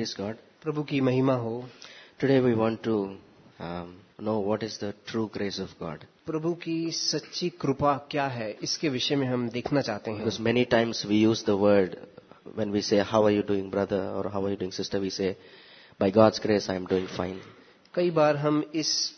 Praise God. प्रभु की महिमा हो Today we want to um, know what is the true grace of God. प्रभु की सच्ची कृपा क्या है इसके विषय में हम देखना चाहते हैं Because many times we use the word when we say, How are you doing, brother? or How are you doing, sister? We say, By God's grace, I am doing fine. कई बार हम इस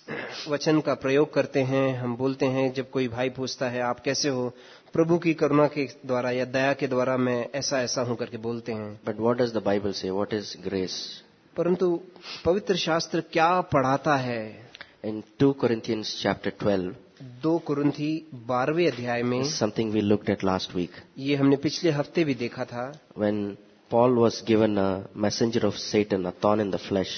वचन का प्रयोग करते हैं हम बोलते हैं जब कोई भाई पूछता है आप कैसे हो? प्रभु की करुणा के द्वारा या दया के द्वारा मैं ऐसा ऐसा हूँ करके बोलते हैं। But what does the Bible से What इज़ ग्रेस परंतु पवित्र शास्त्र क्या पढ़ाता है? In 2 Corinthians chapter 12, दो कुरुंथी बारहवें अध्याय में something something we looked last week ये हमने पिछले हफ़्ते भी देखा था। When Paul was given a messenger of Satan, a thorn in the flesh,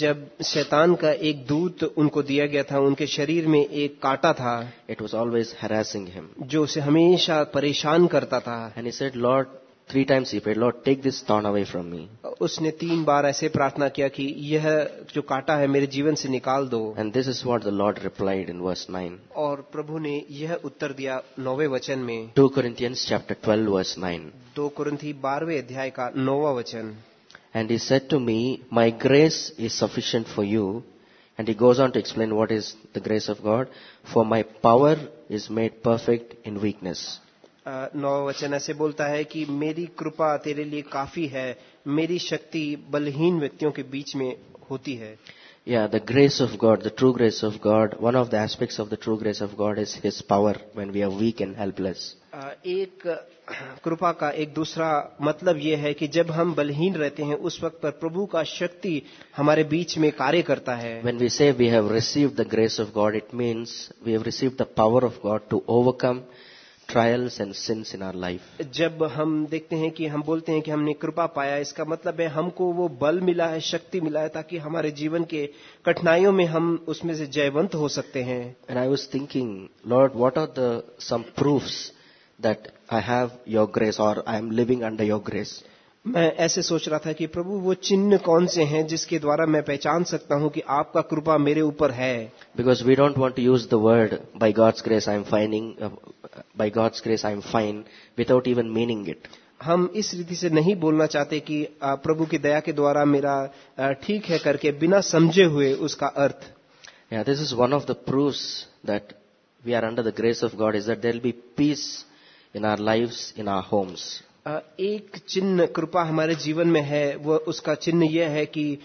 जब शैतान का एक दूत उनको दिया गया था उनके शरीर में एक कांटा था it was always harassing him. जो उसे हमेशा परेशान करता था And he said, Lord, three times he prayed, Lord, take this thorn away from me. उसने तीन बार ऐसे प्रार्थना किया कि यह जो कांटा है मेरे जीवन से निकाल दो And this is what the Lord replied in verse 9. और प्रभु ने यह उत्तर दिया नौवे वचन में 2 Corinthians chapter 12 verse 9. दो कुरुंथी बारहवें अध्याय का नौवा वचन And he said to me, My grace is sufficient for you. And he goes on to explain what is the grace of God. For my power is made perfect in weakness. नौ वचन ऐसे बोलता है कि मेरी कृपा तेरे लिए काफ़ी है मेरी शक्ति बलहीन व्यक्तियों के बीच में होती है। या the grace of God the true grace of God one of the aspects of the true grace of God is his power when we are weak and helpless एक कृपा का एक दूसरा मतलब यह है कि जब हम बलहीन रहते हैं उस वक्त पर प्रभु का शक्ति हमारे बीच में कार्य करता है। When we save we have receive the grace of God it means we have receive the power of God to overcome trials and sins in our life जब हम देखते हैं कि हम बोलते हैं कि हमने कृपा पाया इसका मतलब है हमको वो बल मिला है शक्ति मिला है ताकि हमारे जीवन के कठिनाइयों में हम उसमें से जयवंत हो सकते हैं। And I was thinking Lord what are the some proof that I have your grace और I am living under your grace मैं ऐसे सोच रहा था कि प्रभु वो चिन्ह कौन से हैं जिसके द्वारा मैं पहचान सकता हूँ कि आपका कृपा मेरे ऊपर है? Because we don't want to use the word by God's grace I am fining by God's grace I am fine without even meaning it हम इस रीति से नहीं बोलना चाहते कि प्रभु की दया के द्वारा मेरा ठीक है करके बिना समझे हुए उसका अर्थ. This is one of the proof that we are under the grace of God is that there be peace in our life in our homes एक चिन्ह कृपा हमारे जीवन में है, वो उसका चिन्ह यह है कि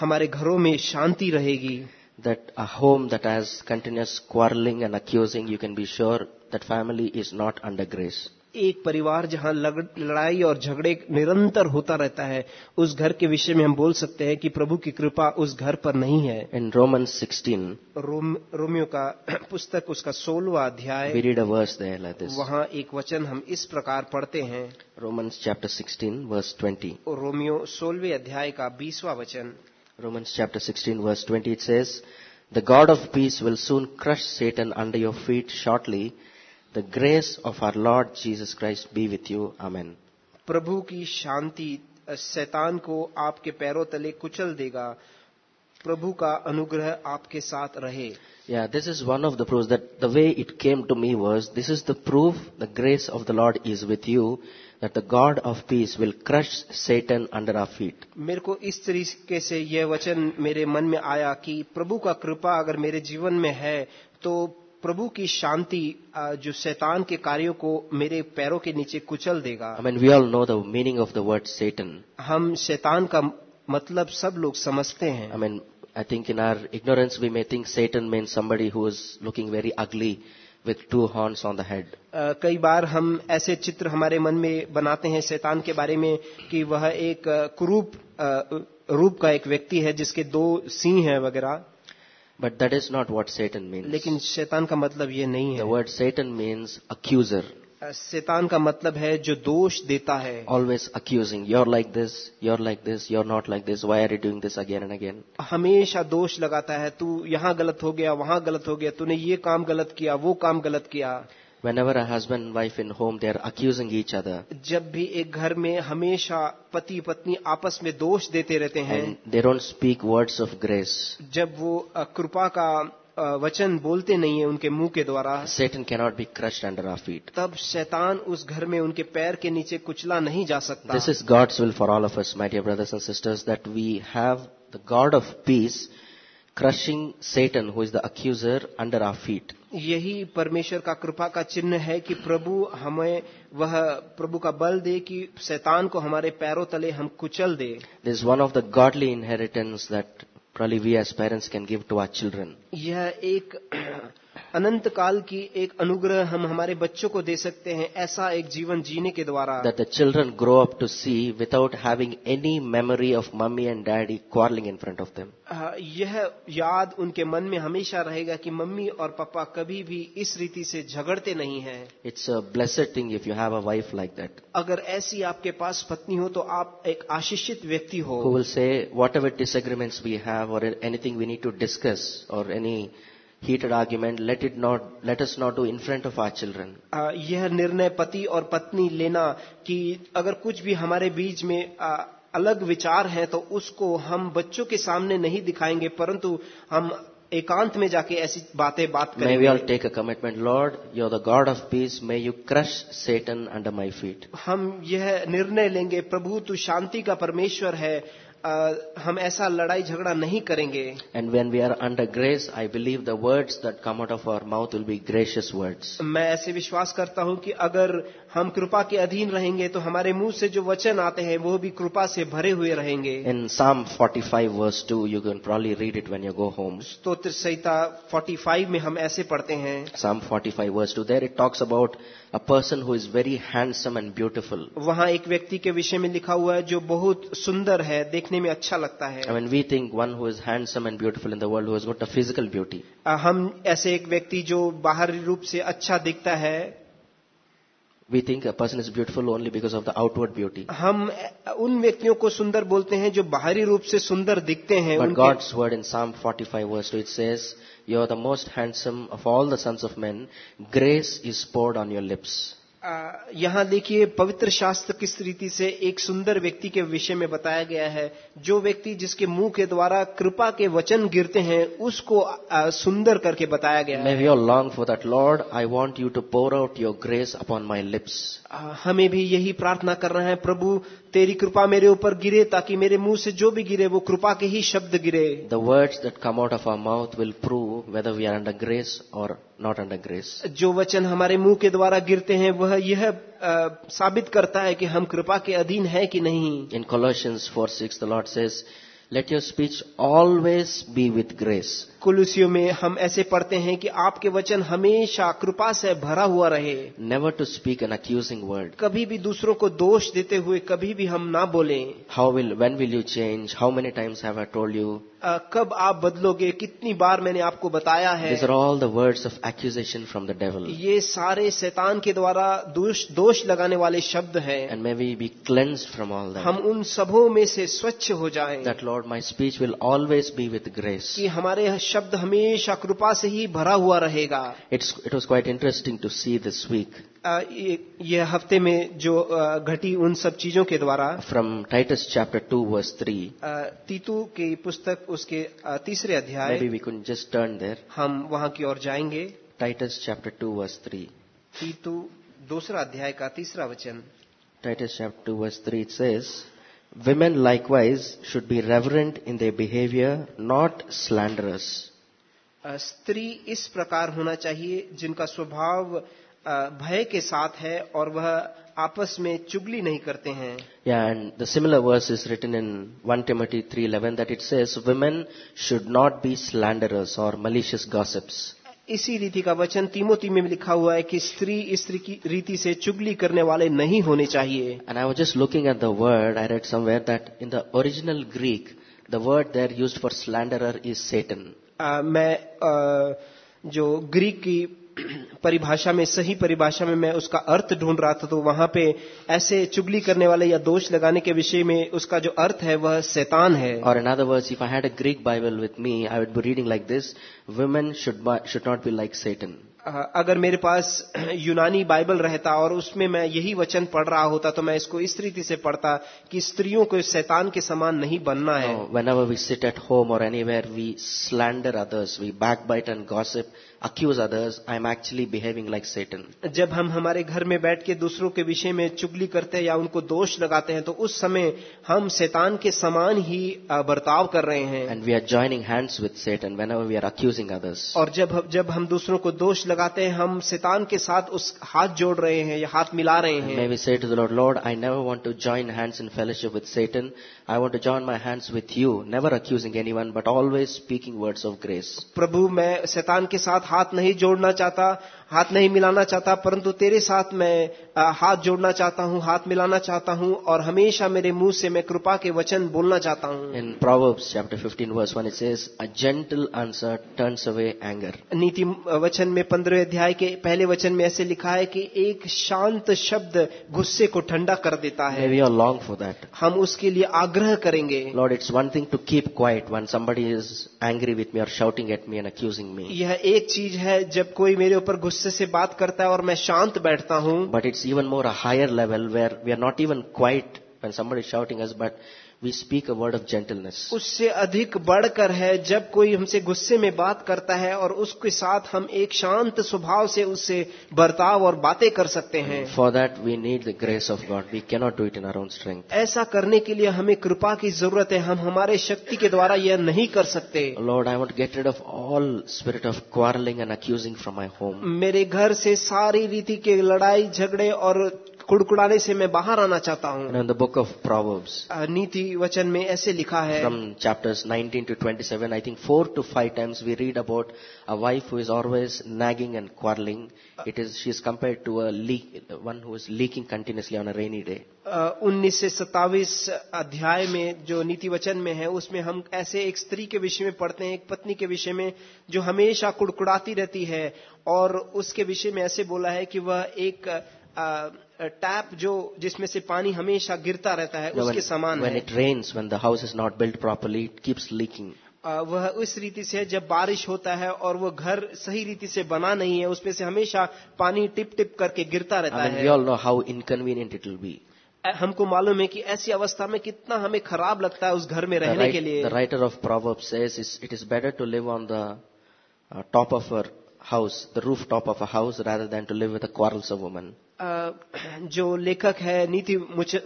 हमारे घरों में शांति रहेगी। That a home that has continuous quarrelling and accusing you can be sure that family is not under grace एक परिवार जहाँ लड़ाई और झगड़े निरंतर होता रहता है उस घर के विषय में हम बोल सकते हैं कि प्रभु की कृपा उस घर पर नहीं है। इन रोमन सिक्सटीन रोमियो का पुस्तक उसका सोलवा अध्याय वहाँ एक वचन हम इस प्रकार पढ़ते हैं। Roman chapter sixteen verse twenty Romeo सोलवे अध्याय का बीसवा वचन। Roman chapter sixteen verse twenty it the God of peace will soon crush set and under your feet shortly The grace of our Lord Jesus Christ be with you. Amen. प्रभु की शांति शैतान को आपके पैरों तले कुचल देगा प्रभु का अनुग्रह आपके साथ रहे Yeah, this is one of the proofs that the way it came to me was, this is the proof the grace of the Lord is with you, that the God of peace will crush Satan under our feet. मेरे को इस तरीके से यह वचन मेरे मन में आया कि प्रभु का कृपा अगर मेरे जीवन में है तो प्रभु की शांति जो शैतान के कार्यों को मेरे पैरों के नीचे कुचल देगा। I mean we all know the meaning of the word Satan हम शैतान का मतलब सब लोग समझते हैं। I mean I think in our ignorance we may think Satan mean somebody who is looking very ugly with two horns on the head कई बार हम ऐसे चित्र हमारे मन में बनाते हैं शैतान के बारे में कि वह एक कुरूप रूप का एक व्यक्ति है जिसके दो सिंह हैं वगैरह। But that is not what Satan mean लेकिन शैतान का मतलब ये नहीं है। वर्ड सेटन मीन्स अक्यूजर शैतान का मतलब है जो दोष देता है। Always accusing you like this you like this you not like this why are you doing this again and again हमेशा दोष लगाता है। तू यहाँ गलत हो गया वहाँ गलत हो गया। तूने ये काम गलत किया वो काम गलत किया। Whenever a husband and wife in home, they are accusing each other. जब भी एक घर में हमेशा पति पत्नी आपस में दोष देते रहते हैं they don't speak words of grace. जब वो अ, कृपा का वचन बोलते नहीं है उनके मुँह के द्वारा Satan cannot be crushed under our feet. तब शैतान उस घर में उनके पैर के नीचे कुचला नहीं जा सकता This is God's will for all of us, my dear brothers and sisters, that we have the God of peace crushing Satan who is the accuser under our feet यही परमेश्वर का कृपा का चिन्ह है कि प्रभु हमें वह प्रभु का बल दे कि शैतान को हमारे पैरों तले हम कुचल दे। This one of the godly inheritance that purely we as parents can give to our children यह एक अनंत काल की एक अनुग्रह हम हमारे बच्चों को दे सकते हैं ऐसा एक जीवन जीने के द्वारा। The children grow up to see without having any memory of mummy and daddy quarrelling in front of them यह याद उनके मन में हमेशा रहेगा कि मम्मी और पापा कभी भी इस रीति से झगड़ते नहीं है। It's a blessed thing if you have a wife like that अगर ऐसी आपके पास पत्नी हो तो आप एक आशीषित व्यक्ति हो। Say whatever disagreement we have or anything we need to discuss or any heated argument let it not let's not do in front of our children यह निर्णय पति और पत्नी लेना कि अगर कुछ भी हमारे बीच में uh, अलग विचार है तो उसको हम बच्चों के सामने नहीं दिखाएँगे परंतु हम एकांत में जाके ऐसी बातें बात करें may we all take a commitment Lord you are the God of peace may you crush Satan under my feet हम यह निर्णय लेंगे प्रभु तू शांति का परमेश्वर है। हम ऐसा लड़ाई झगड़ा नहीं करेंगे And when we are under grace, I believe the words that come out of our mouth will be gracious words. मैं ऐसे विश्वास करता हूँ कि अगर हम कृपा के अधीन रहेंगे तो हमारे मुँह से जो वचन आते हैं वो भी कृपा से भरे हुए रहेंगे In Psalm 45 verse 2, you can probably read it when you go home. स्तोत्र संहिता 45 में हम ऐसे पढ़ते हैं Psalm 45 verse 2, there it talks about a person who is very handsome and beautiful. वहां एक व्यक्ति के विषय में लिखा हुआ है जो बहुत सुंदर है देखने में अच्छा लगता है I mean, we think one who is handsome and beautiful in the world who has got a physical beauty. अ, हम ऐसे एक व्यक्ति जो बाहरी रूप से अच्छा दिखता है We think a person is beautiful only because of the outward beauty. हम अ, उन व्यक्तियों को सुंदर बोलते हैं जो बाहरी रूप से सुंदर दिखते हैं But उनके- God's word in Psalm 45 verse 2, it says, You are the most handsome of all the sons of men. Grace is poured on your lips. यहाँ देखिए पवित्र शास्त्र किस रीति से एक सुंदर व्यक्ति के विषय में बताया गया है। जो व्यक्ति जिसके मुँह के द्वारा कृपा के वचन गिरते हैं उसको आ, सुंदर करके बताया गया May है। Long for that Lord I want you to pour out your grace upon my. Uh, हमें भी यही प्रार्थना करना है प्रभु तेरी कृपा मेरे ऊपर गिरे ताकि मेरे मुँह से जो भी गिरे वो कृपा के ही शब्द गिरे। The words that come out of our mouth will prove whether we are under grace or not under grace जो वचन हमारे मुँह के द्वारा गिरते हैं वह यह आ, साबित करता है कि हम कृपा के अधीन है कि नहीं। In Colossians four six the Lord says let your speech always be with grace कुलुसियों में हम ऐसे पढ़ते हैं कि आपके वचन हमेशा कृपा से भरा हुआ रहे। Never to speak an accusing word कभी भी दूसरों को दोष देते हुए कभी भी हम ना बोले। How will when will you change how many times have I told you कब आप बदलोगे? कितनी बार मैंने आपको बताया है? All the words of accusation from the devil ये सारे शैतान के द्वारा दोष लगाने वाले शब्द है। And may we be cleanse from all that हम उन सबों में से स्वच्छ हो जाए। That Lord my speech will always be with grace कि हमारे शब्द हमेशा कृपा से ही भरा हुआ रहेगा। It's it was quite interesting to see this week ये हफ़्ते में जो घटी उन सब चीज़ों के द्वारा from Titus chapter two verse three तीतू की पुस्तक उसके तीसरे अध्याय वी जस्ट टर्न देर हम वहाँ की ओर जाएँगे। Titus chapter two verse three तीतू दूसरा अध्याय का तीसरा वचन। Titus chapter two verse three says Women likewise should be reverent in their behavior, not slanderous. अ, स्त्री इस प्रकार होना चाहिए जिनका स्वभाव अ, भय के साथ है और वह आपस में चुगली नहीं करते हैं Yeah, and the similar verse is written in 1 Timothy 3:11 that it says, "Women should not be slanderers or malicious gossips." इसी रीति का वचन तीमोती में लिखा हुआ है कि स्त्री स्त्री की रीति से चुगली करने वाले नहीं होने चाहिए। And I was just looking at the word I read somewhere that in the original Greek the word there use for slander is Satan मैं uh, जो ग्रीक की परिभाषा में, सही परिभाषा में मैं उसका अर्थ ढूंढ रहा था तो वहाँ पे ऐसे चुगली करने वाले या दोष लगाने के विषय में उसका जो अर्थ है, वह सैतान है। और in other words if I had a Greek Bible with me I would be reading like this women should should not be like Satan अगर मेरे पास यूनानी बाइबल रहता और उसमें मैं यही वचन पढ़ रहा होता तो मैं इसको इस रीति से पढ़ता कि स्त्रियों को शैतान के समान नहीं बनना है। When our we sit at home or anywhere we slander others we backbite and gossip accuse others I am actually behaving like Satan जब हम हमारे घर में बैठ के दूसरों के विषय में चुगली करते हैं या उनको दोष लगाते हैं तो उस समय हम शैतान के समान ही बर्ताव कर रहे हैं। And we are joining hands with Satan whenever we are accusing others और जब जब हम दूसरों को दोष लगाते हैं हम शैतान के साथ उस हाथ जोड़ रहे हैं या हाथ मिला रहे हैं। May we say to the Lord I never want to join hands in fellowship with Satan I want to join my hands with you never accusing anyone but always speaking words of grace प्रभु मैं शैतान के साथ हाथ नहीं जोड़ना चाहता हाथ नहीं मिलाना चाहता परंतु तेरे साथ मैं हाथ जोड़ना चाहता हूँ हाथ मिलाना चाहता हूँ और हमेशा मेरे मुँह से मैं कृपा के वचन बोलना चाहता हूँ। In Proverbs chapter 15 verse 1 it says a gentle answer turns away anger नीति वचन में पंद्रह अध्याय के पहले वचन में ऐसे लिखा है कि एक शांत शब्द गुस्से को ठंडा कर देता है। We are long for that हम उसके लिए आग्रह करेंगे। Lord it's one thing to keep quiet when somebody is angry with me or shouting at me and accusing me यह एक चीज़ है जब कोई मेरे ऊपर गुस्से से बात करता है और मैं शांत बैठता हूँ। But it's even more a higher level where we are not even quiet and somebody is shouting us but we speak a word of gentleness. उससे अधिक बढ़कर है जब कोई हमसे गुस्से में बात करता है और उसके साथ हम एक शांत स्वभाव से उससे बर्ताव और बातें कर सकते हैं For that we need the grace of God. We cannot do it in our own strength. ऐसा करने के लिए हमें कृपा की ज़रूरत है हम हमारे शक्ति के द्वारा यह नहीं कर सकते Lord, I want to get rid of all spirit of quarreling and accusing from my home. मेरे घर से सारी रीति के लड़ाई झगड़े और कुड़कुड़ाने से मैं बाहर आना चाहता हूँ। द बुक ऑफ़ प्रॉवर्ब्स नीति वचन में ऐसे लिखा है। From chapters 19 to 27 I think four to five times we read about a wife who is always nagging and quarrelling it is she is compare to a one who is leaking continuously on a rainy day उन्नीस से सत्तावीस अध्याय में जो नीति वचन में है उसमें हम ऐसे एक स्त्री के विषय में पढ़ते हैं एक पत्नी के विषय में जो हमेशा कुड़कुड़ाती रहती है। और उसके विषय में ऐसे बोला है कि वह एक आ, टैप जो जिसमें से पानी हमेशा गिरता रहता है उसके समान है। It rains when the house is not build properly it keeps leaking वह उस रीति से है जब बारिश होता है और वह घर सही रीति से बना नहीं है उसमें से हमेशा पानी टिप टिप करके गिरता रहता है। All know how inconvenient it will be हमको मालूम है कि ऐसी अवस्था में कितना हमें खराब लगता है उस घर में रहने के लिए। Writer of Proverbs says it is better to live on the top of our house the roof top of a house rather than to live with quarrels of woman जो लेखक है नीति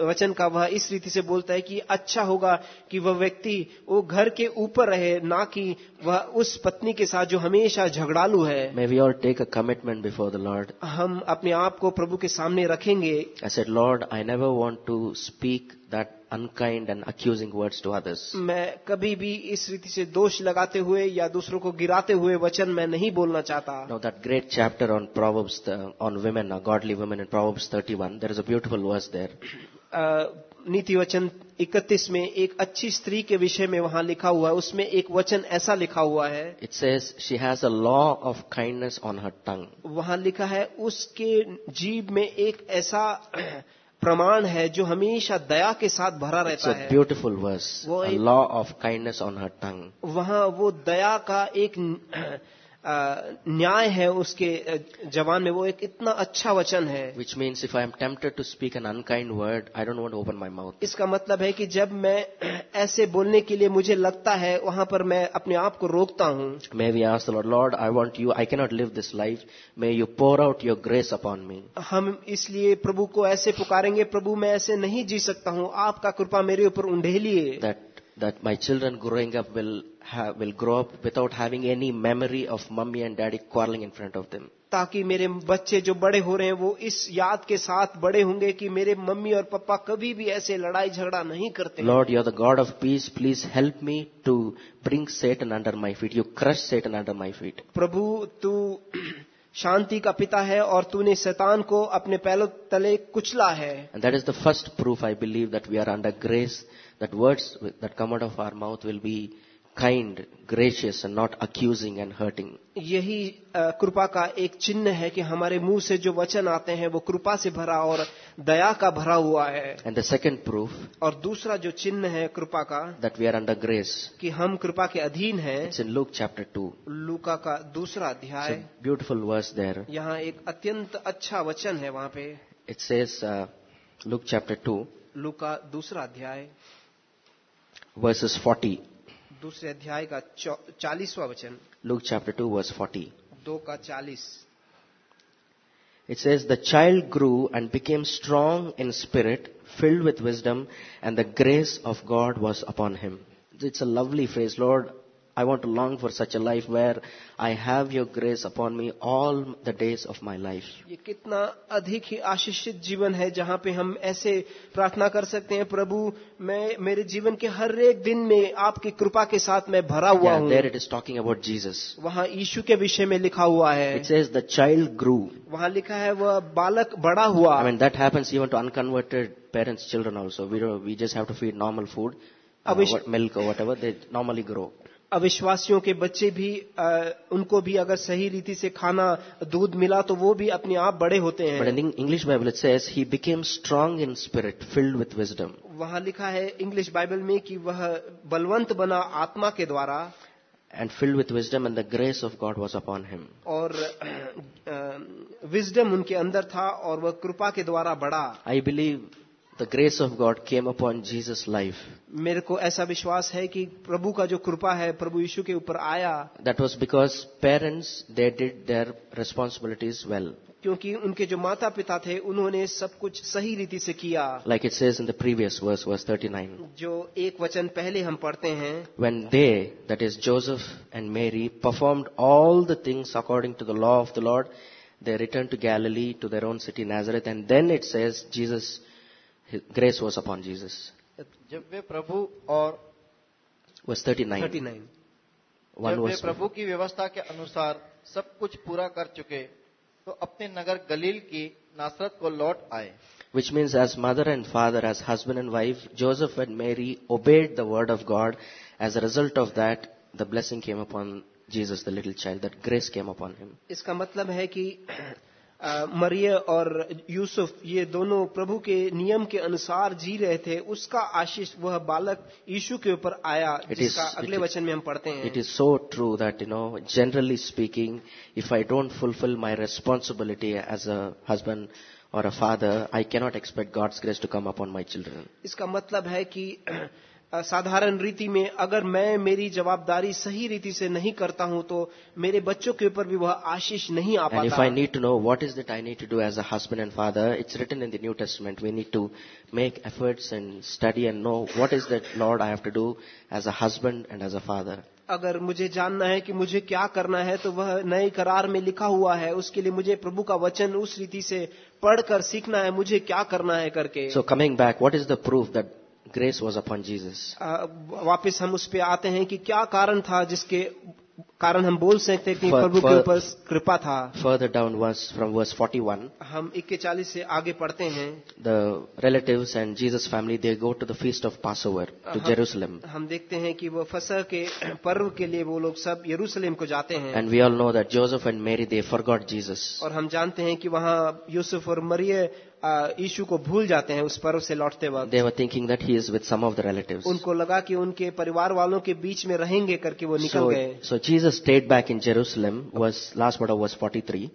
वचन का वह इस रीति से बोलता है कि अच्छा होगा कि वह व्यक्ति वो घर के ऊपर रहे ना कि वह उस पत्नी के साथ जो हमेशा झगड़ालू है। May we all take a commitment before the Lord हम अपने आप को प्रभु के सामने रखेंगे। Lord I never want to speak that unkind and accusing words to others मैं कभी भी इस रीति से दोष लगाते हुए या दूसरों को गिराते हुए वचन मैं नहीं बोलना चाहता। Know that great chapter on Proverbs on women godly women in Proverbs thirty one there is a beautiful verse there नीति वचन इकतीस में एक अच्छी स्त्री के विषय में वहाँ लिखा हुआ है। उसमें एक वचन ऐसा लिखा हुआ है। It says she has a law of kindness on her tongue वहाँ लिखा है उसके जीव में एक ऐसा प्रमाण है जो हमेशा दया के साथ भरा रहता है। Beautiful verse law of kindness on her tongue वहाँ वो दया का एक न्याय है उसके जवान में वो एक इतना अच्छा वचन है। Which means if I am tempted to speak an unkind word I don't want open my mouth इसका मतलब है कि जब मैं ऐसे बोलने के लिए मुझे लगता है वहाँ पर मैं अपने आप को रोकता हूँ। May we are as Lord I want you I cannot live this life may you pour out your grace upon me हम इसलिए प्रभु को ऐसे पुकारेंगे प्रभु मैं ऐसे नहीं जी सकता हूँ। आपका कृपा मेरे ऊपर उंडेलिए। That that my children growing up will have, will grow up without having any memory of mommy and daddy quarreling in front of them. ताकि मेरे बच्चे जो बड़े हो रहे हैं वो इस याद के साथ बड़े होंगे कि मेरे मम्मी और पापा कभी भी ऐसे लड़ाई झगड़ा नहीं करते Lord, you're the God of peace. Please help me to bring Satan under my feet. You crush Satan under my feet. प्रभु तू शांति का पिता है और तूने शैतान को अपने पैरों तले कुचला है that is the first proof I believe that we are under grace, that words that come out of our mouth will be kind, gracious, and not accusing and hurting. यही अ, कृपा का एक चिन्ह है कि हमारे मुँह से जो वचन आते हैं वो कृपा से भरा और दया का भरा हुआ है And the second proof और दूसरा जो चिन्ह है कृपा का that we are under grace, कि हम कृपा के अधीन हैं it's in Luke chapter 2. लूका का दूसरा अध्याय beautiful verse there. यहाँ एक अत्यंत अच्छा वचन है वहाँ पे It says, uh, Luke chapter 2, लूका दूसरा अध्याय verses 40. दूसरे अध्याय का चालीसवा वचन Luke chapter 2, verse 40. दो का चालीस It says, The child grew and became strong in spirit, filled with wisdom, and the grace of God was upon him. It's a lovely phrase, Lord. I want to long for such a life where I have your grace upon me all the days of my life. ये कितना अधिक ही आशीषित जीवन है जहाँ पे हम ऐसे प्रार्थना कर सकते हैं प्रभु मैं मेरे जीवन के हर एक दिन में आपकी कृपा के साथ मैं भरा हुआ Yeah, हूँ there it is talking about Jesus. वहाँ यीशु के विषय में लिखा हुआ है It says the child grew. वहाँ लिखा है वह बालक बड़ा हुआ I mean, that happens even to unconverted parents' children also. We don't, we just have to feed normal food, uh, what, milk अविश्वासियों के बच्चे भी आ, उनको भी अगर सही रीति से खाना दूध मिला तो वो भी अपने आप बड़े होते हैं। English Bible says he became strong in spirit filled with wisdom वहाँ लिखा है इंग्लिश बाइबल में कि वह बलवंत बना आत्मा के द्वारा and filled with wisdom and the grace of God was upon him और विजडम उनके अंदर था और वह कृपा के द्वारा बड़ा I believe the grace of God came upon Jesus' life. मेरे को ऐसा विश्वास है कि प्रभु का जो कृपा है प्रभु यीशु के ऊपर आया That was because parents, they did their responsibilities well. क्योंकि उनके जो माता पिता थे उन्होंने सब कुछ सही रीति से किया Like it says in the previous verse, verse 39. जो एक वचन पहले हम पढ़ते हैं When they, that is Joseph and Mary, performed all the things according to the law of the Lord, they returned to Galilee, to their own city Nazareth, and then it says Jesus, his grace was upon Jesus. जब वे प्रभु और Verse 39. Thirty nine One जब वे verse. प्रभु की व्यवस्था के अनुसार सब कुछ पूरा कर चुके तो अपने नगर गलील की नासरत को लौट आए Which means as mother and father, as husband and wife, Joseph and Mary obeyed the word of God. As a result of that, the blessing came upon Jesus, the little child, that grace came upon him. इसका मतलब है कि अ, मरिय और यूसुफ ये दोनों प्रभु के नियम के अनुसार जी रहे थे। उसका आशीष वह बालक यीशु के ऊपर आया जिसका is, अगले वचन में हम पढ़ते हैं। It is so true that you know generally speaking if I don't fulfil my responsibility as a husband or a father I cannot expect God's grace to come upon my children इसका मतलब है कि साधारण रीति में अगर मैं मेरी जवाबदारी सही रीति से नहीं करता हूँ तो मेरे बच्चों के ऊपर भी वह आशीष नहीं आ पाता। I need to know what is that I need to do as a husband and father it's written in the New Testament we need to make efforts and study and know what is that Lord I have to do as a husband and as a father अगर मुझे जानना है कि मुझे क्या करना है तो वह नए करार में लिखा हुआ है। उसके लिए मुझे प्रभु का वचन उस रीति से पढ़कर सीखना है मुझे क्या करना है करके। So coming back what is the proof that grace was upon Jesus? Uh, वापस हम उस पे आते हैं कि क्या कारण था जिसके कारण हम बोल सकते हैं कि प्रभु के ऊपर कृपा था Further down verse from verse 41, हम इक्के चालीस से आगे पढ़ते हैं the relatives and Jesus family, they go to the feast of Passover to Uh-huh. Jerusalem. हम देखते हैं कि वो फसह के पर्व के लिए वो लोग सब यरूशलेम को जाते हैं And we all know that Joseph and Mary, they forgot Jesus. और हम जानते हैं कि वहाँ यूसुफ और मरिय अ, यीशु को भूल जाते हैं उस पर्व से लौटते वक्त। They thinking that he is with some of the relatives उनको लगा कि उनके परिवार वालों के बीच में रहेंगे करके वो निकल गए। So Jesus stayed back in Jerusalem was last word was 43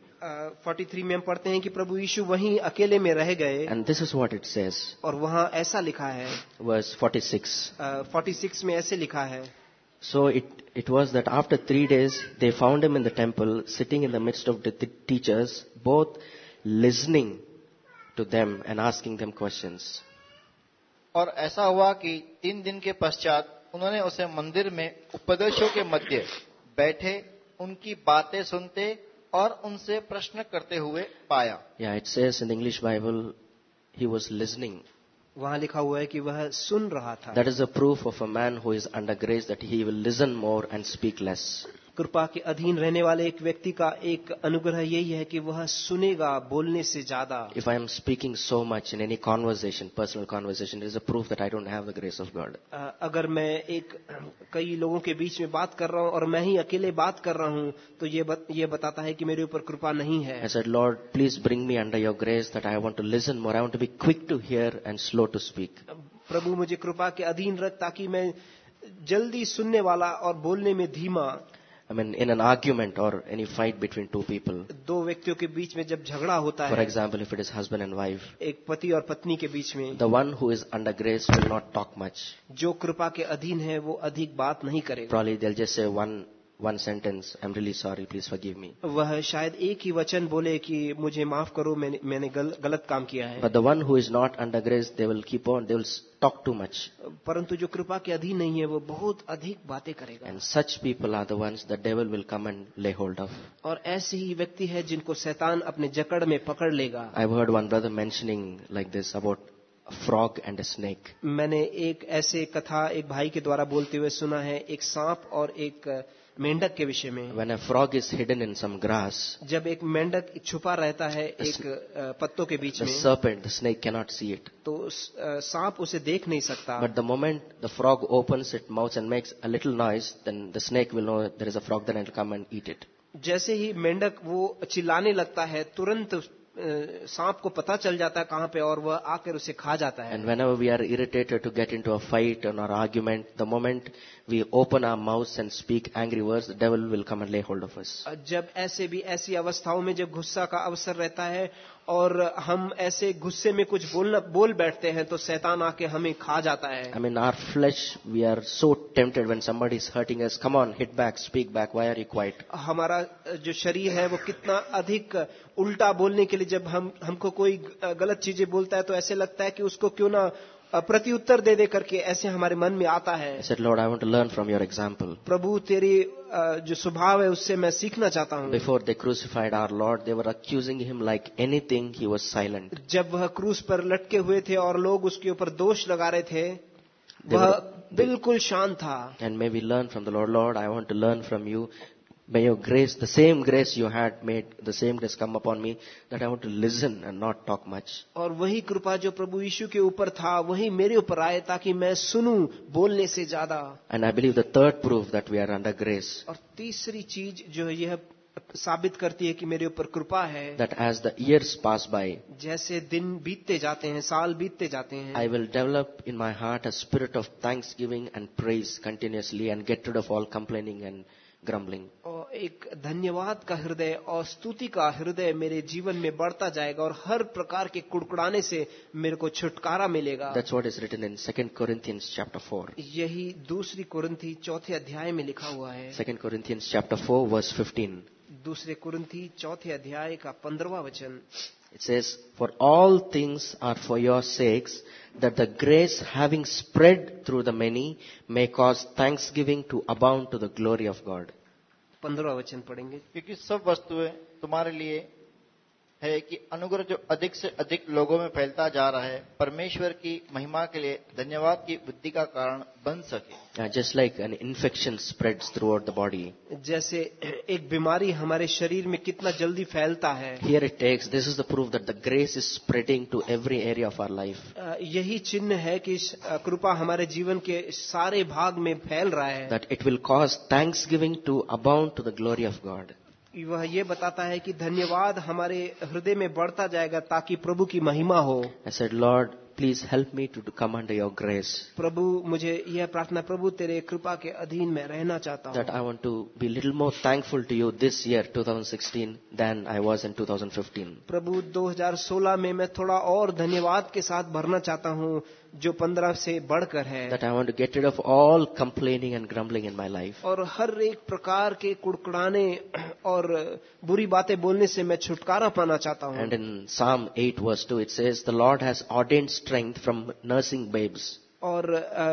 forty three में हम पढ़ते हैं कि प्रभु यीशु वहीं अकेले में रह गए and this is what it says और वहाँ ऐसा लिखा है। वर्स 46 46 में ऐसे लिखा है। So it it was that after three days they found in the temple sitting in the midst of the teachers both listening to them and asking them question और ऐसा हुआ कि तीन दिन के पश्चात उन्होंने उसे मंदिर में उपदेशों के मध्य बैठे उनकी बातें सुनते और उनसे प्रश्न करते हुए पाया। It's in English Bible he was listening वहाँ लिखा हुआ है कि वह सुन रहा था। That is a proof of a man who is under grace that he will listen more and speak less कृपा के अधीन रहने वाले एक व्यक्ति का एक अनुग्रह यही है कि वह सुनेगा बोलने से ज़्यादा। If I am speaking so much in any conversation personal conversation is a proof that I don't have the grace of God अगर मैं एक कई लोगों के बीच में बात कर रहा हूँ और मैं ही अकेले बात कर रहा हूँ तो ये बत, ये बताता है कि मेरे ऊपर कृपा नहीं है। As a Lord please bring me under your grace that I want to listen more I want to be quick to hear and slow to speak प्रभु मुझे कृपा के अधीन रख ताकि मैं जल्दी सुनने वाला और बोलने में धीमा I mean in an argument और any fight between two people दो व्यक्तियों के बीच में जब झगड़ा होता है for example if it is husband and wife एक पति और पत्नी के बीच में the one who is under grace will not talk much जो कृपा के अधीन है वो अधिक बात नहीं करे प्रॉली दिल जैसे one one sentence I am really sorry please forgive me वह शायद एक ही वचन बोले कि मुझे माफ़ करो मैंने, मैंने गल, गलत काम किया है। But the one who is not under grace they will keep on they will talk too much परंतु जो कृपा के अधीन नहीं है वो बहुत अधिक बातें करेगा। And such people are the ones the devil will come and lay hold of और ऐसे ही व्यक्ति है जिनको शैतान अपने जकड़ में पकड़ लेगा। I heard one brother mentioning like this about frog and a snake मैंने एक ऐसे कथा एक भाई के द्वारा बोलते हुए सुना है एक सांप और एक मेंढक के विषय में। When a frog is hidden in some grass जब एक मेंढक छुपा रहता है एक पत्तों के बीच सर्प and the snake cannot see it तो सांप उसे देख नहीं सकता। But the moment the frog open it mouth and makes a little noise then the snake will know there is a frog then and come and eat it जैसे ही मेंढक वो चिल्लाने लगता है तुरंत सांप को पता चल जाता है कहाँ पे और वह आकर उसे खा जाता है। And whenever we are irritated to get into a fight an or argument the moment we open our mouths and speak angry words, the devil will come and lay hold of us. जब ऐसे भी ऐसी अवस्थाओं में जब गुस्सा का अवसर रहता है और हम ऐसे गुस्से में कुछ बोलना बोल बैठते हैं तो शैतान आके हमें खा जाता है I mean, our flesh, we are so tempted when somebody is hurting us. Come on, hit back, speak back. Why are you quiet? हमारा जो शरीर है वो कितना अधिक उल्टा बोलने के लिए जब हम हमको कोई गलत चीज़ें बोलता है तो ऐसे लगता है कि उसको क्यों ना प्रत्युत्तर दे दे करके ऐसे हमारे मन में आता है। Said, Lord, I want to learn from your example. प्रभु तेरी जो स्वभाव है उससे मैं सीखना चाहता हूँ। Before they crucified our Lord they were accusing him like anything he was silent जब वह क्रूस पर लटके हुए थे और लोग उसके ऊपर दोष लगा रहे थे वह बिल्कुल शांत था। And may we learn from the Lord Lord I want to learn from you May your grace, the same grace you had made, the same grace come upon me, that I want to listen and not talk much. और वही कृपा जो प्रभु यीशु के ऊपर था वही मेरे ऊपर आए ताकि मैं सुनूं बोलने से ज्यादा And I believe the third proof that we are under grace, और तीसरी चीज जो है यह साबित करती है कि मेरे ऊपर कृपा है that as the years pass by, जैसे दिन बीतते जाते हैं साल बीतते जाते हैं I will develop in my heart a spirit of thanksgiving and praise continuously and get rid of all complaining and grumbling. और एक धन्यवाद का हृदय और स्तुति का हृदय मेरे जीवन में बढ़ता जाएगा और हर प्रकार के कुड़कुड़ाने से मेरे को छुटकारा मिलेगा That's what is written in 2 Corinthians chapter 4. यही दूसरी कुरंथी चौथे अध्याय में लिखा हुआ है 2 Corinthians चैप्टर 4 वर्स 15. दूसरे कुरंथी चौथे अध्याय का पंद्रवा वचन It says, For all things are for your sakes, that the grace having spread through the many may cause thanksgiving to abound to the glory of God. पंद्रवा वचन पढ़ेंगे क्योंकि सब वस्तुएं तुम्हारे लिए है कि अनुग्रह जो अधिक से अधिक लोगों में फैलता जा रहा है परमेश्वर की महिमा के लिए धन्यवाद की बुद्धि का कारण बन सके। Just like an infection spread throughout the body जैसे एक बीमारी हमारे शरीर में कितना जल्दी फैलता है। Here it takes this is the proof that the grace is spreading to every area of our life यही चिन्ह है कि uh, कृपा हमारे जीवन के सारे भाग में फैल रहा है। That it will cause thanksgiving to abound to the glory of God वह ये बताता है कि धन्यवाद हमारे हृदय में बढ़ता जाएगा ताकि प्रभु की महिमा हो। I said Lord, please help me to come under your grace. प्रभु मुझे यह प्रार्थना प्रभु तेरे कृपा के अधीन में रहना चाहता That हूँ I want to be a little more thankful to you this year, 2016, than I was in 2015. प्रभु 2016 में मैं थोड़ा और धन्यवाद के साथ भरना चाहता हूँ जो 15 से बढ़कर है That I want to get rid of all complaining and grumbling in my life. और हर एक प्रकार के कुड़कुड़ाने और बुरी बातें बोलने से मैं छुटकारा पाना चाहता हूँ And in Psalm 8 verse 2 it says, The Lord has ordained strength from nursing babes और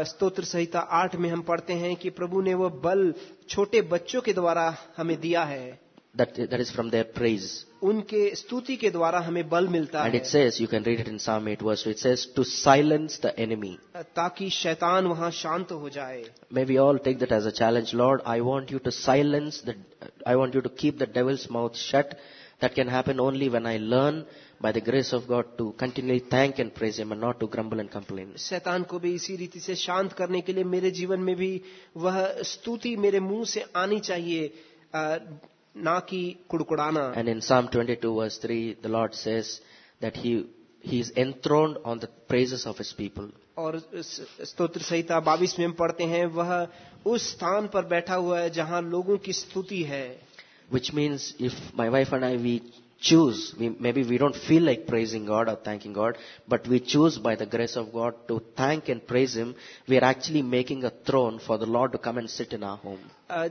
स्तोत्र संहिता आठ में हम पढ़ते हैं कि प्रभु ने वो बल छोटे बच्चों के द्वारा हमें दिया है। That is from their praise उनके स्तुति के द्वारा हमें बल मिलता And है। You can read it in Psalm it verse it says to silence the enemy ताकि शैतान वहाँ शांत हो जाए। May we all take that as a challenge Lord I want you to silence I want you to keep the devil's mouth shut that can happen only when I learn by the grace of God to continually thank and praise Him and not to grumble and complain. शैतान को भी इसी रीति से शांत करने के लिए मेरे जीवन में भी वह स्तुति मेरे मुँह से आनी चाहिए अ, ना कि कुड़कुड़ाना And in Psalm 22 verse 3, the Lord says that He, He is enthroned on the praises of His people. और स्तोत्र संहिता बाईस में हम पढ़ते हैं वह उस स्थान पर बैठा हुआ है जहाँ लोगों की स्तुति है Which means if my wife and I, we choose, we, maybe we don't feel like praising God or thanking God, but we choose by the grace of God to thank and praise Him, we are actually making a throne for the Lord to come and sit in our home.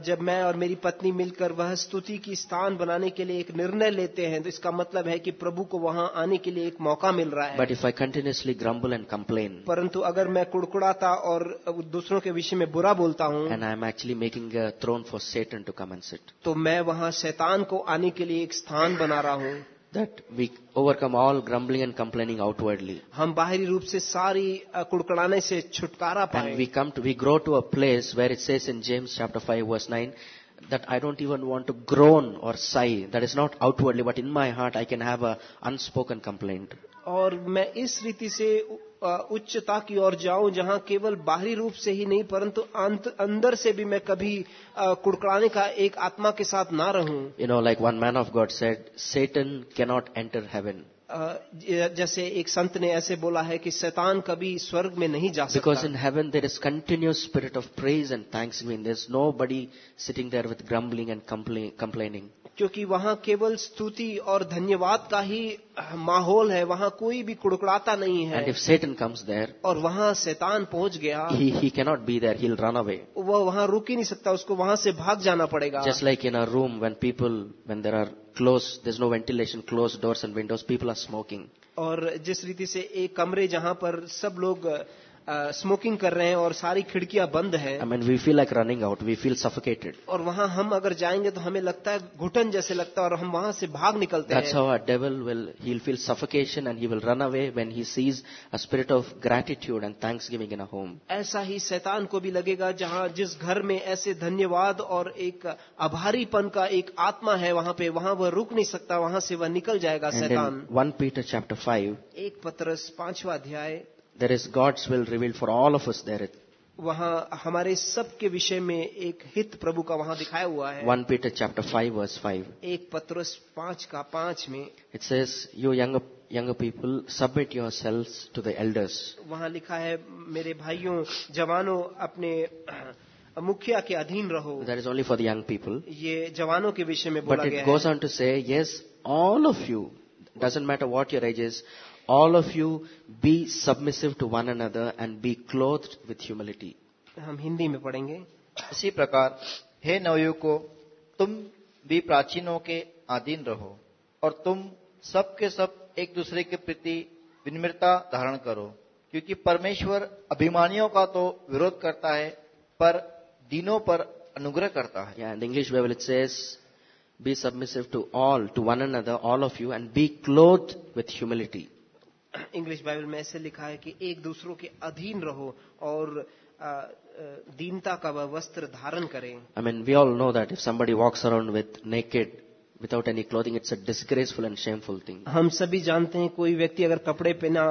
जब मैं और मेरी पत्नी मिलकर वह स्तुति की स्थान बनाने के लिए एक निर्णय लेते हैं तो इसका मतलब है कि प्रभु को वहाँ आने के लिए एक मौका मिल रहा है। But if I continuously grumble and complain, परंतु अगर मैं कुड़कुड़ाता और दूसरों के विषय में बुरा बोलता हूँ I am actually making a throne for Satan to come and sit, तो मैं वहाँ शैतान को आने के लिए एक स्थान बना रहा हूँ। that we overcome all grumbling and complaining outwardly. हम बाहरी रूप से सारी अ, कुड़कुड़ाने से छुटकारा And पाए we come to, we grow to a place where it says in James chapter 5 verse 9, that I don't even want to groan or sigh. That is not outwardly, but in my heart I can have a unspoken complaint. और मैं इस रीति से अ, उच्चता की ओर जाऊँ जहाँ केवल बाहरी रूप से ही नहीं परंतु अंत, अंदर से भी मैं कभी अ, कुड़कुड़ाने का एक आत्मा के साथ ना रहूँ You know, like one man of God said, Satan cannot enter heaven. जैसे एक संत ने ऐसे बोला है कि शैतान कभी स्वर्ग में नहीं जा सकता। Because in heaven there is continuous spirit of praise and thanks mean there is nobody sitting there with grumbling and complaining क्योंकि वहाँ केवल स्तुति और धन्यवाद का ही माहौल है वहाँ कोई भी कुड़कुड़ाता नहीं है। And if Satan comes there और वहाँ सैतान पहुँच गया he cannot be there he run away वो वहाँ रुक ही नहीं सकता उसको वहाँ से भाग जाना पड़ेगा। Just like in our room when people when there are closed, there's no ventilation, closed doors and windows, people are smoking. और जिस रीति से एक कमरे जहां पर सब लोग स्मोकिंग कर रहे हैं और सारी खिड़कियाँ बंद है। I mean we feel like running out we feel suffocated और वहाँ हम अगर जाएँगे तो हमें लगता है घुटन जैसे लगता है और हम वहाँ से भाग निकलते हैं। That's devil will he feel suffocation and will run away when he sees a spirit of gratitude and thanksgiving in a home ऐसा ही सैतान को भी लगेगा जहाँ जिस घर में ऐसे धन्यवाद और एक आभारीपन का एक आत्मा है वहाँ पे वहाँ वह रुक नहीं सकता वहाँ से वह निकल जाएगा सैतान वन पीटर चैप्टर फाइव एक पत्रस पांचवा अध्याय। there is God's will revealed for all of us there. वहां हमारे सब के विषय में एक हित प्रभु का वहां दिखाया हुआ है 1 Peter chapter 5 verse 5. एक पत्रस पांच का पांच में It says, you younger, younger people, submit yourselves to the elders. वहां लिखा है मेरे भाइयों जवानों अपने अ, मुखिया के अधीन रहो That is only for the young people. ये जवानों के विषय में बोला But गया it goes है on to say, yes, all of you, doesn't matter what your age is, all of you be submissive to one another and be clothed with humility. हम हिंदी में पढ़ेंगे इसी प्रकार हे नवयुवको तुम भी प्राचीनों के अधीन रहो और तुम सब के सब एक दूसरे के प्रति विनम्रता धारण करो क्योंकि परमेश्वर अभिमानियों का तो विरोध करता है पर दीनों पर अनुग्रह करता है Yeah, in English Bible it says, be submissive to all, to one another, all of you, and be clothed with humility. English Bible में ऐसे लिखा है कि एक दूसरों के अधीन रहो और दीनता का वह वस्त्र धारण करें। I mean we all know that if somebody walks around with naked without any clothing it's a disgraceful and shameful thing हम सभी जानते हैं कोई व्यक्ति अगर कपड़े पहना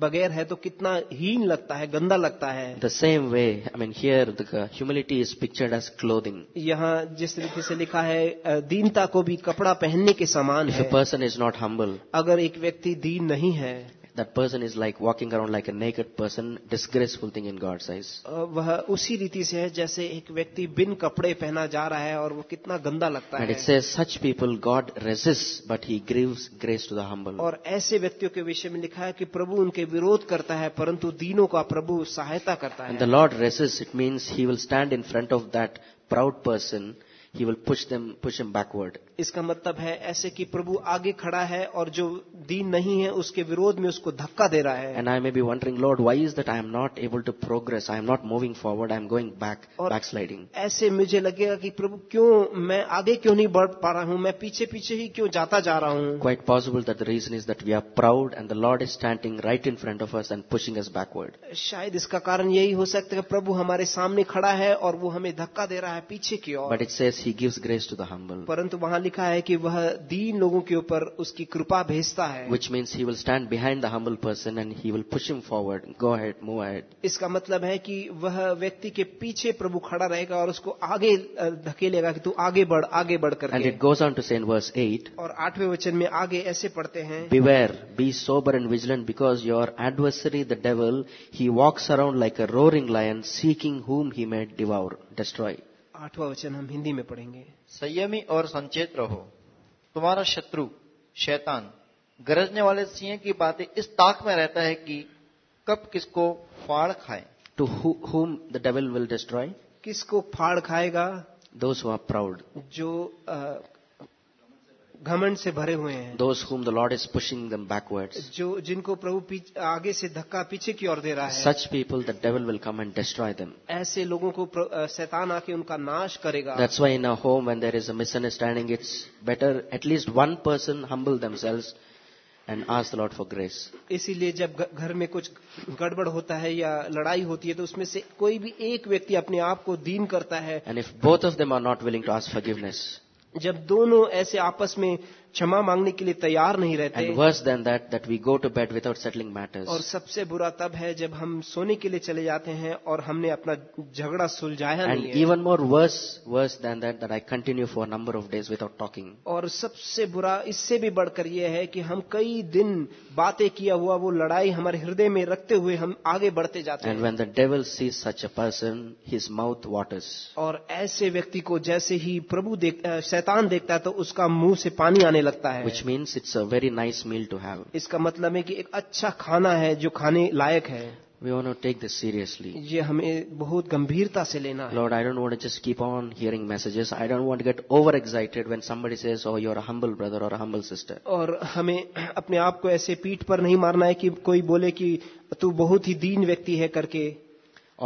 बगैर है तो कितना हीन लगता है गंदा लगता है। The same way I mean here the humility is pictured as clothing यहाँ जिस तरीके से लिखा है दीनता को भी कपड़ा पहनने के समान पर्सन इज़ नॉट हम्बल अगर एक व्यक्ति दीन नहीं है that person is like walking around like a naked person, disgraceful thing in God's eyes. अ, वह उसी रीति से है जैसे एक व्यक्ति बिन कपड़े पहना जा रहा है और वो कितना गंदा लगता And है it says, such people God resists, but He gives grace to the humble. और ऐसे व्यक्तियों के विषय में लिखा है कि प्रभु उनके विरोध करता है परंतु दीनों का प्रभु सहायता करता And है the Lord resists, it means He will stand in front of that proud person. He will push them, push him backward. इसका मतलब है ऐसे कि प्रभु आगे खड़ा है और जो दीन नहीं है उसके विरोध में उसको धक्का दे रहा है And I may be wondering, Lord, why is that I am not able to progress? I am not moving forward. I am going back, और- backsliding. ऐसे मुझे लगेगा कि प्रभु क्यों मैं आगे क्यों नहीं बढ़ पा रहा हूँ मैं पीछे पीछे ही क्यों जाता जा रहा हूँ Quite possible that the reason is that we are proud and the Lord is standing right in front of us and pushing us backward. शायद इसका कारण यही हो सकता है प्रभु हमारे सामने खड़ा है और वो हमें धक्का दे रहा है पीछे की ओर But it says He gives grace to the humble, परंतु वहाँ लिखा है कि वह दीन लोगों के ऊपर उसकी कृपा भेजता है which means He will stand behind the humble person and He will push him forward. Go ahead, move ahead. इसका मतलब है कि वह व्यक्ति के पीछे प्रभु खड़ा रहेगा और उसको आगे अ, धकेलेगा कि तू आगे बढ़ आगे बढ़ And it goes on to say in verse 8, और आठवें वचन में आगे ऐसे पढ़ते हैं Beware, be sober and vigilant because your adversary, the devil, he walks around like a roaring lion seeking whom he may devour, destroy. आठवां वचन हम हिंदी में पढ़ेंगे। संयमी और संचेत रहो। तुम्हारा शत्रु शैतान गरजने वाले सिंह की बातें इस ताक में रहता है कि कब किसको फाड़ खाए। To whom the devil will destroy किसको फाड़ खाएगा? दो who प्राउड जो घमंड से भरे हुए हैं Those whom the Lord is pushing them backwards. जो जिनको प्रभु आगे से धक्का पीछे की ओर दे रहा है Such people, the devil will come and destroy them. ऐसे लोगों को शैतान आके उनका नाश करेगा That's why in a home when there is a misunderstanding, it's better at least one person humble themselves and ask the Lord for grace. इसीलिए जब घर में कुछ गड़बड़ होता है या लड़ाई होती है तो उसमें से कोई भी एक व्यक्ति अपने आप को दीन करता है And if both of them are not willing to ask forgiveness, जब दोनों ऐसे आपस में क्षमा मांगने के लिए तैयार नहीं रहते। Worse than that that we go to bed without settling matters और सबसे बुरा तब है जब हम सोने के लिए चले जाते हैं और हमने अपना झगड़ा सुलझाया नहीं है। Even more worse worse than that that I continue for number of days without talking और सबसे बुरा इससे भी बढ़कर यह है कि हम कई दिन बातें किया हुआ वो लड़ाई हमारे हृदय में रखते हुए हम आगे बढ़ते जाते हैं। And when the devil sees such a person his mouth waters और ऐसे व्यक्ति को जैसे ही प्रभु देख शैतान देखता है तो उसका मुँह से पानी आने लगता है Which means it's a very nice meal to have. इसका मतलब है कि एक अच्छा खाना है जो खाने लायक है We want to take this seriously. ये हमें बहुत गंभीरता से लेना है Lord, I don't want to just keep on hearing messages. I don't want to get overexcited when somebody says, oh, you're a humble brother or a humble sister. और हमें अपने आप को ऐसे पीठ पर नहीं मारना है कि कोई बोले कि तू बहुत ही दीन व्यक्ति है करके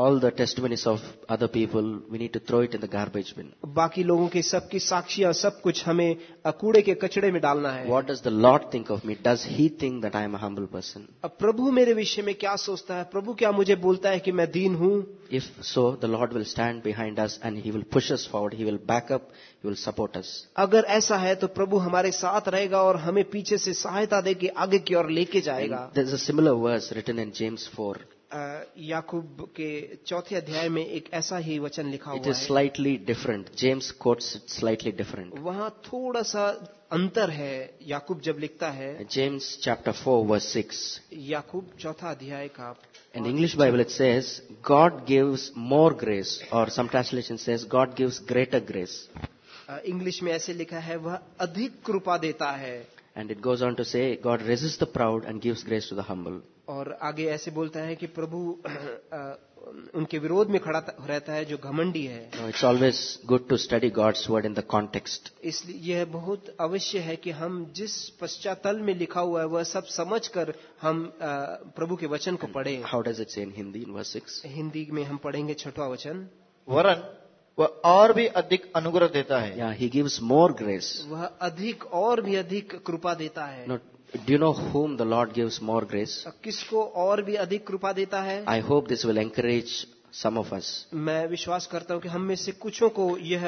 All the testimonies of other people, we need to throw it in the garbage bin. बाकी लोगों के सबकी साक्षियां सब कुछ हमें अ, कूड़े के कचड़े में डालना है What does the Lord think of me? Does He think that I am a humble person? अब प्रभु मेरे विषय में क्या सोचता है प्रभु क्या मुझे बोलता है कि मैं दीन हूँ If so, the Lord will stand behind us and He will push us forward. He will back up. He will support us. अगर ऐसा है तो प्रभु हमारे साथ रहेगा और हमें पीछे से सहायता दे के आगे की ओर लेके जाएगा And there's a similar verse written in James 4. याकूब के चौथे अध्याय में एक ऐसा ही वचन लिखा हुआ है। It is slightly different James quotes it slightly different वहाँ थोड़ा सा अंतर है याकूब जब लिखता है। James chapter four verse six याकूब चौथा अध्याय का and English Bible it says God gives more grace और some translation says God gives greater grace English में ऐसे लिखा है वह अधिक कृपा देता है। And it goes on to say God resist the proud and gives grace to the humble और आगे ऐसे बोलता है कि प्रभु उनके विरोध में खड़ा रहता है जो घमंडी है it's always good to study God's word in the the context. इसलिए यह बहुत अवश्य है कि हम जिस पश्चातल में लिखा हुआ है वह सब समझकर हम प्रभु के वचन को पढ़े how does it say in Hindi in verse 6? हिंदी में हम पढ़ेंगे छठवा वचन वरन वह और भी अधिक अनुग्रह देता है Yeah, He gives more grace. वह अधिक और भी अधिक कृपा देता है Now, Do you know whom the Lord gives more grace? Uh, किसको और भी अधिक कृपा देता है? I hope this will encourage some of us मैं विश्वास करता हूँ कि हम में से कुछ को यह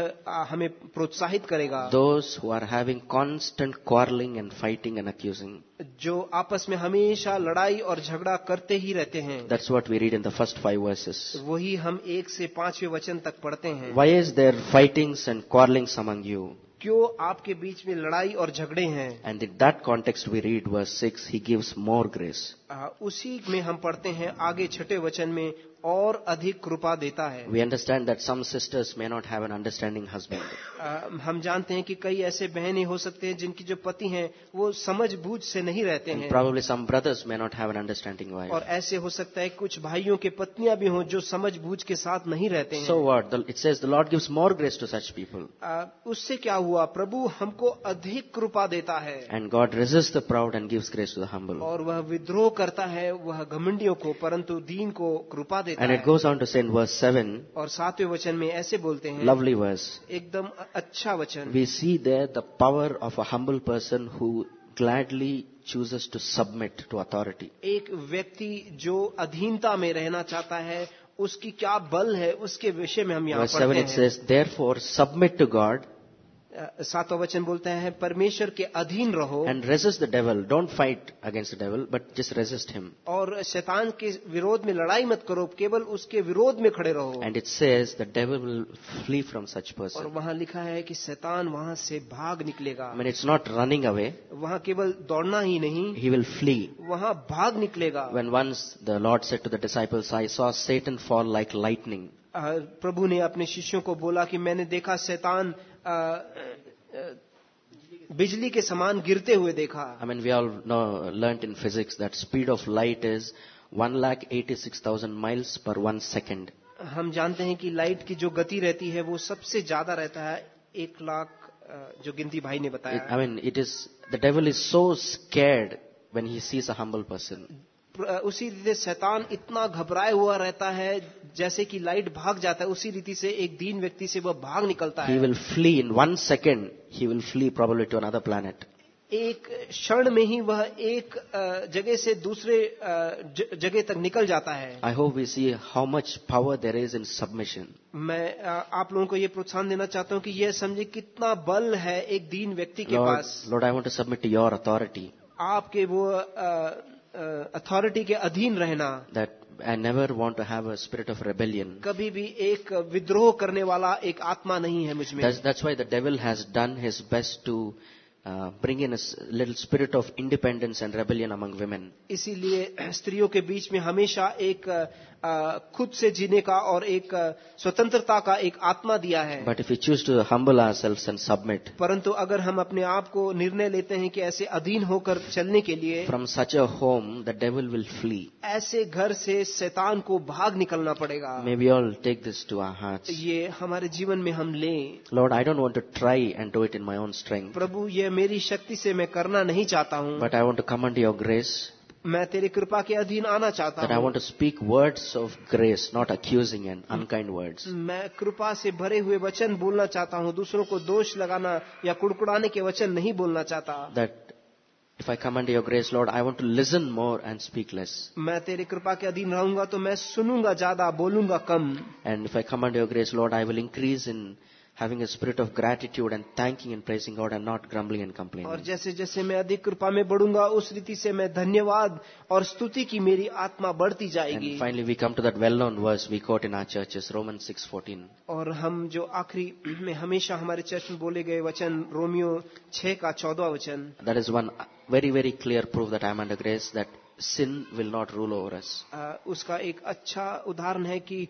हमें प्रोत्साहित करेगा। दोस्त who are having constant quarrelling and fighting and accusing जो आपस में हमेशा लड़ाई और झगड़ा करते ही रहते हैं। That's what we read in the first five verses वही हम एक से पाँचवें वचन तक पढ़ते हैं। Why is there fightings and quarrellings among you क्यों आपके बीच में लड़ाई और झगड़े हैं? And in that context we read verse six he gives more grace उसी में हम पढ़ते हैं आगे छठे वचन में और अधिक कृपा देता है। We understand that some sisters may not have an understanding husband हम जानते हैं कि कई ऐसे बहनें हो सकते हैं जिनकी जो पति हैं वो समझ बूझ से नहीं रहते हैं। Problem some brothers may not have an understanding wife और ऐसे हो सकता है कुछ भाइयों के पत्नियाँ भी हों जो समझ बूझ के साथ नहीं रहते हैं। So word it says the Lord gives more grace to such people उससे क्या हुआ? प्रभु हमको अधिक कृपा देता है। And God resists the proud and gives grace to the humble और वह विद्रोह करता है वह घमंडियों को परंतु दीन को कृपा देता And it है goes on to say in verse 7, और सातवें वचन में ऐसे बोलते हैं lovely verse. एकदम अच्छा वचन We see there the power of a humble person who gladly chooses to submit to authority. एक व्यक्ति जो अधीनता में रहना चाहता है उसकी क्या बल है उसके विषय में हम यहाँ Verse 7 पढ़ते it हैं says, Therefore submit to God अ, सातों वचन बोलते हैं परमेश्वर के अधीन रहो and resist the devil don't fight against the devil but just resist him और शैतान के विरोध में लड़ाई मत करो केवल उसके विरोध में खड़े रहो। And it says the devil will flee from such person और वहाँ लिखा है कि शैतान वहाँ से भाग निकलेगा। Man it's not running away वहाँ केवल दौड़ना ही नहीं ही विल फ्ली वहाँ भाग निकलेगा। When once the Lord said to the disciples I saw Satan fall like lightning प्रभु ने अपने शिष्यों को बोला कि मैंने देखा शैतान बिजली के समान गिरते हुए देखा I mean, we all know, learnt in physics that speed of light is 1,86,000 miles per one second. हम जानते हैं कि लाइट की जो गति रहती है वो सबसे ज़्यादा रहता है एक लाख अ, जो गिनती भाई ने बताया I mean, it is, the devil is so scared when he sees a humble person. उसी रीति शैतान इतना घबराया हुआ रहता है जैसे कि लाइट भाग जाता है उसी रीति से एक दीन व्यक्ति से वह भाग निकलता है। will flee in one second, he will flee probably to another planet. एक क्षण में ही वह एक जगह से दूसरे जगह तक निकल जाता है। I hope we see how much power there is in submission मैं आप लोगों को ये प्रोत्साहन देना चाहता हूँ कि यह समझे कितना बल है एक दीन व्यक्ति के Lord, pass. Lord, I to submit to your authority. आपके वो अथॉरिटी के अधीन रहना। That I never want to have a spirit of rebellion कभी भी एक विद्रोह करने वाला एक आत्मा नहीं है मुझमें devil has done his best to uh, bring in a little spirit of independence and rebellion among women. इसीलिए स्त्रियों के बीच में हमेशा एक अ, खुद से जीने का और एक अ, स्वतंत्रता का एक आत्मा दिया है But if we choose to humble ourselves and submit, परंतु अगर हम अपने आप को निर्णय लेते हैं कि ऐसे अधीन होकर चलने के लिए from such a home, the devil will flee. ऐसे घर से शैतान को भाग निकलना पड़ेगा May we all take this to our hearts. ये हमारे जीवन में हम लें Lord, I don't want to try and do it in my own strength, प्रभु ये मेरी शक्ति से मैं करना नहीं चाहता हूँ। But I want to commend your grace मैं तेरी कृपा के अधीन आना चाहता हूँ। I want to speak words of grace not accusing and unkind words मैं कृपा से भरे हुए वचन बोलना चाहता हूँ दूसरों को दोष लगाना या कुड़कुड़ाने के वचन नहीं बोलना चाहता। That If I come under your grace, Lord, I want to listen more and speak less. तो and if I come under your grace, Lord, I will increase in having a spirit of gratitude and thanking and praising God and not grumbling and और complaining. जैसे जैसे मैं अधिक कृपा में बढ़ूँगा उस रीति से मैं धन्यवाद और स्तुति की मेरी आत्मा बढ़ती जाएगी And finally, we come to that well-known verse we quote in our churches, Romans 6:14. और हम जो आखिरी में हमेशा हमारे चर्च में बोले गए वचन रोमियो छह का चौदह वचन That is one very, very clear proof that I am under grace, that sin will not rule over us. आ, उसका एक अच्छा उदाहरण है कि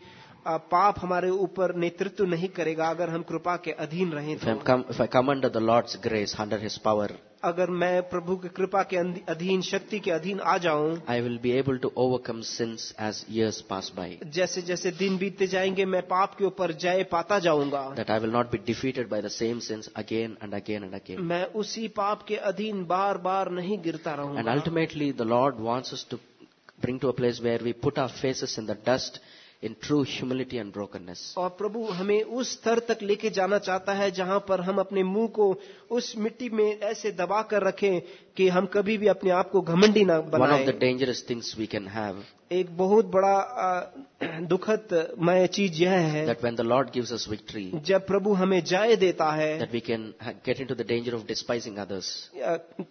पाप हमारे ऊपर नेतृत्व नहीं करेगा अगर हम कृपा के अधीन रहे Lord's grace under his power अगर मैं प्रभु की कृपा के अधीन शक्ति के अधीन आ जाऊँ I will be able to overcome sins as years pass by जैसे जैसे दिन बीतते जाएँगे मैं पाप के ऊपर जय पाता जाऊँगा। That I will not be defeated by the same sins again and again and again मैं उसी पाप के अधीन बार बार नहीं गिरता रहूँगा। And ultimately the Lord wants to bring to a place where we put our faces in the dust in true humility and brokenness और प्रभु हमें उस स्तर तक लेके जाना चाहता है जहाँ पर हम अपने मुँह को उस मिट्टी में ऐसे दबा कर रखें कि हम कभी भी अपने आप को घमंडी ना बनाएँ। One of the dangerous things we can have एक बहुत बड़ा दुखद मैं चीज़ यह है that when the Lord gives us victory जब प्रभु हमें जय देता है that we can get into the danger of despising others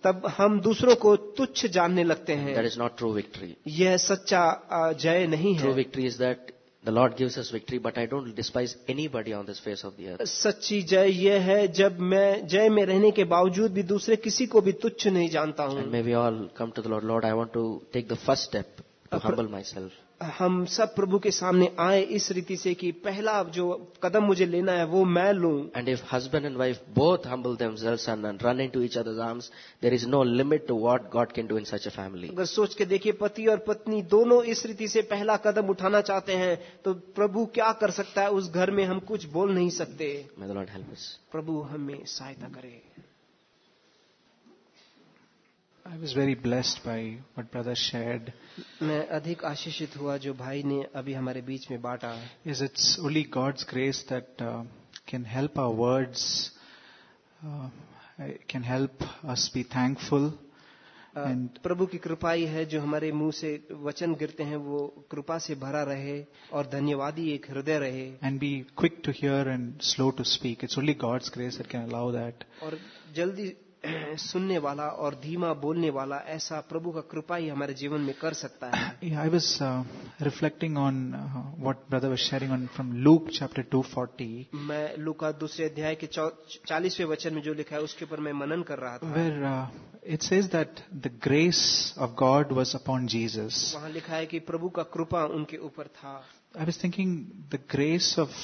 तब हम दूसरों को तुच्छ जानने लगते हैं। That is not true victory यह सच्चा जय नहीं है। True victory is that The Lord gives us victory, but I don't despise anybody on this face of the earth. सच्ची जय यह है जब मैं जय में रहने के बावजूद भी दूसरे किसी को भी तुच्छ नहीं जानता हूँ And may we all come to the Lord. Lord, I want to take the first step to humble myself. हम सब प्रभु के सामने आए इस रीति से कि पहला जो कदम मुझे लेना है वो मैं लू। And if husband and wife both humble themselves and run into each other arms there is no limit to what God can do in such a family अगर सोच के देखिए पति और पत्नी दोनों इस रीति से पहला कदम उठाना चाहते हैं तो प्रभु क्या कर सकता है? उस घर में हम कुछ बोल नहीं सकते। प्रभु हमें सहायता करे। I was very blessed by what brother shared. मैं अधिक आशीषित हुआ जो भाई ने अभी हमारे बीच में बांटा Yes, it's only God's grace that uh, can help our words, uh, can help us be thankful. A, And- प्रभु की कृपा ही है जो हमारे मुंह से वचन गिरते हैं वो कृपा से भरा रहे और धन्यवादी एक हृदय रहे and be quick to hear and slow to speak. It's only God's grace that can allow that. और जल्दी सुनने वाला और धीमा बोलने वाला ऐसा प्रभु का कृपा ही हमारे जीवन में कर सकता है। I was reflecting on what brother was sharing on from Luke chapter two forty मैं लू का दूसरे अध्याय के चालीसवें वचन में जो लिखा है उसके ऊपर मैं मनन कर रहा था। Where it says that the grace of God was upon Jesus वहाँ लिखा है कि प्रभु का कृपा उनके ऊपर था। I was thinking the grace of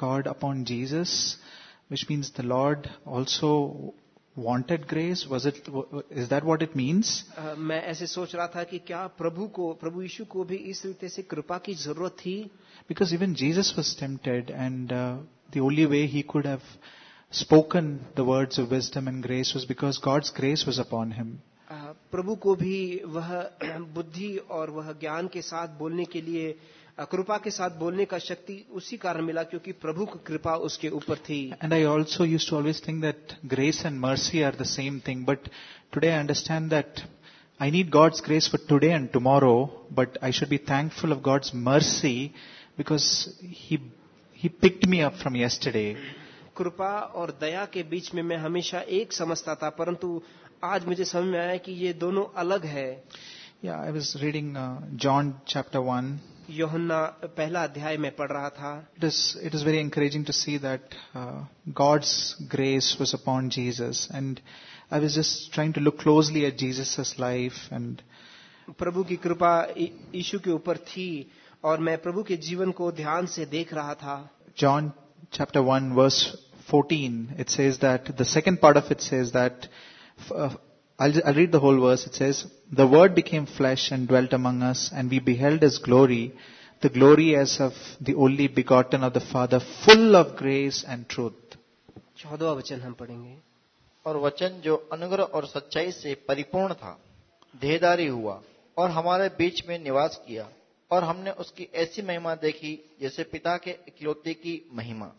God upon Jesus which means the Lord also wanted grace. Was it? Is that what it means? अ, मैं ऐसे सोच रहा था कि क्या प्रभु को प्रभु यीशु को भी इस रीति से कृपा की जरूरत थी Because even Jesus was tempted, and uh, the only way he could have spoken the words of wisdom and grace was because God's grace was upon him. अ, प्रभु को भी वह बुद्धि और वह ज्ञान के साथ बोलने के लिए अ, कृपा के साथ बोलने का शक्ति उसी कारण मिला क्योंकि प्रभु की कृपा उसके ऊपर थी And I also used to always think that grace and mercy are the same thing, but today I understand that I need God's grace for today and tomorrow, but I should be thankful of God's mercy because He, He picked me up from yesterday. कृपा और दया के बीच में मैं हमेशा एक समझता था परंतु आज मुझे समझ में आया कि ये दोनों अलग है Yeah, I was reading uh, John chapter 1. Yohanna पहला अध्याय में पढ़ रहा था It is, it is very encouraging to see that uh, God's grace was upon Jesus. And I was just trying to look closely at Jesus' life and प्रभु की कृपा इ- यीशु के ऊपर थी और मैं प्रभु के जीवन को ध्यान से देख रहा था John chapter 1 verse 14, it says that, the second part of it says that, uh, I'll, I'll read the whole verse. It says, the word became flesh and dwelt among us and we beheld his glory, the glory as of the only begotten of the Father, full of grace and truth. चौदवा वचन हम पढ़ेंगे और वचन जो अनुग्रह और सच्चाई से परिपूर्ण था देहदारी हुआ और हमारे बीच में निवास किया और हमने उसकी ऐसी महिमा देखी जैसे पिता के इकलौते की महिमा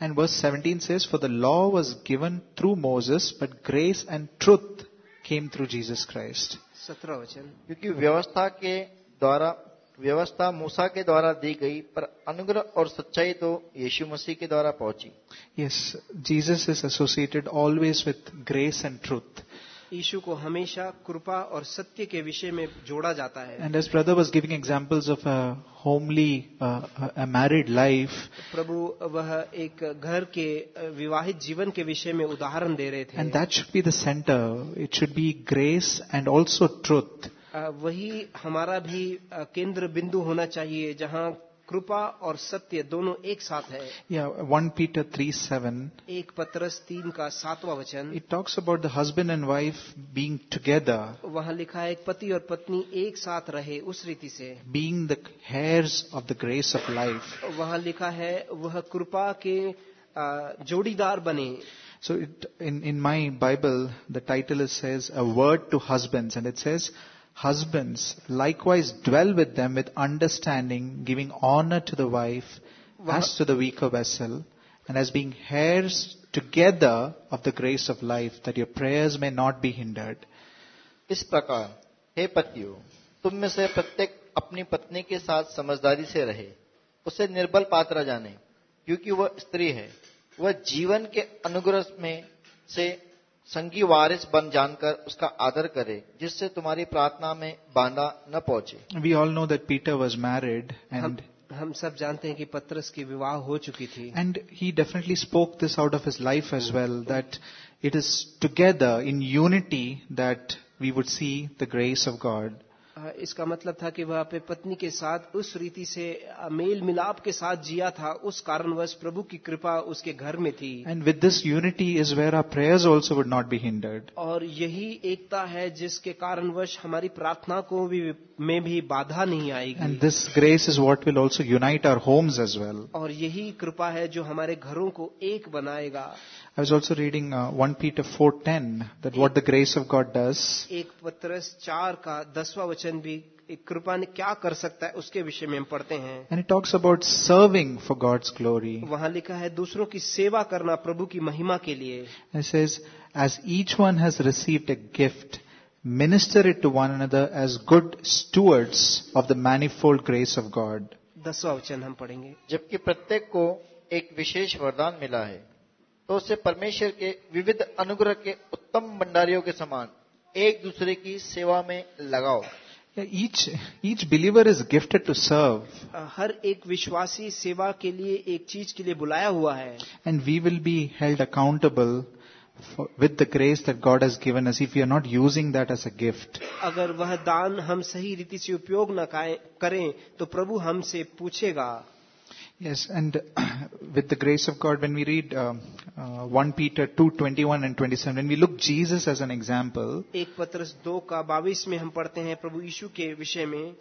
And verse 17 says, for the law was given through Moses, but grace and truth came through Jesus Christ सत्रह वचन। क्योंकि व्यवस्था के द्वारा व्यवस्था मूसा के द्वारा दी गई पर अनुग्रह और सच्चाई तो यीशु मसीह के द्वारा पहुँची। Yes Jesus is associated always with grace and truth Ishu को हमेशा कृपा और सत्य के विषय में जोड़ा जाता है। And as brother was giving examples of homely married life प्रभु वह एक घर के विवाहित जीवन के विषय में उदाहरण दे रहे थे। And that should be the centre it should be grace and also truth वही हमारा भी केंद्र बिंदु होना चाहिए जहाँ कृपा और सत्य दोनों एक साथ है। या वन पीटर थ्री सेवन एक पत्रस तीन का सातवां वचन। It talks about the husband and wife being together वहाँ लिखा है पति और पत्नी एक साथ रहे उस रीति से। Being the heirs of the grace of life वहाँ लिखा है वह कृपा के जोड़ीदार बने। So it in in my Bible the title is says a word to husband and it says Husbands, likewise dwell with them with understanding, giving honor to the wife as to the weaker vessel, and as being heirs together of the grace of life, that your prayers may not be hindered. इस प्रकार हे पतियों तुम में से प्रत्येक अपनी पत्नी के साथ समझदारी से रहे उसे निर्बल पात्र जाने क्योंकि वह स्त्री है वह जीवन के अनुग्रह में से संगी वारिस बन जानकर उसका आदर करे जिससे तुम्हारी प्रार्थना में बांधा न पहुँचे। We all know that Peter was married and हम सब जानते हैं कि पत्रस की विवाह हो चुकी थी। And he definitely spoke this out of his life as well that it is together in unity that we would see the grace of God इसका मतलब था कि वह अपने पत्नी के साथ उस रीति से मेल मिलाप के साथ जिया था। उस कारणवश प्रभु की कृपा उसके घर में थी। And with this unity is where our prayers also would not be hindered. और यही एकता है जिसके कारणवश हमारी प्रार्थना को भी में भी बाधा नहीं आएगी। And this grace is what will also unite our homes as well और यही कृपा है जो हमारे घरों को एक बनाएगा। I was also reading uh, 1 Peter 4:10 that what the grace of God does एक पत्रस चार का दसवां वचन भी एक कृपा ने क्या कर सकता है उसके विषय में हम पढ़ते हैं and it talks about serving for God's glory. वहां लिखा है दूसरों की सेवा करना प्रभु की महिमा के लिए And it says as each one has received a gift minister it to one another as good stewards of the manifold grace of God. दसवां वचन हम पढ़ेंगे जबकि प्रत्येक को एक विशेष वरदान मिला है तो उससे परमेश्वर के विविध अनुग्रह के उत्तम भंडारियों के समान एक दूसरे की सेवा में लगाओ। Each each believer is gifted to serve हर एक विश्वासी सेवा के लिए एक चीज़ के लिए बुलाया हुआ है। And we will be held accountable with the grace that God has given us if you are not using that as a gift अगर वह दान हम सही रीति से उपयोग न करें तो प्रभु हमसे पूछेगा। Yes, and with the grace of God, when we read um, uh, 1 Peter 2, 21 and 27, when we look Jesus as an example, एक पत्रस दो का बाईस में हम पढ़ते हैं प्रभु यीशु के विषय में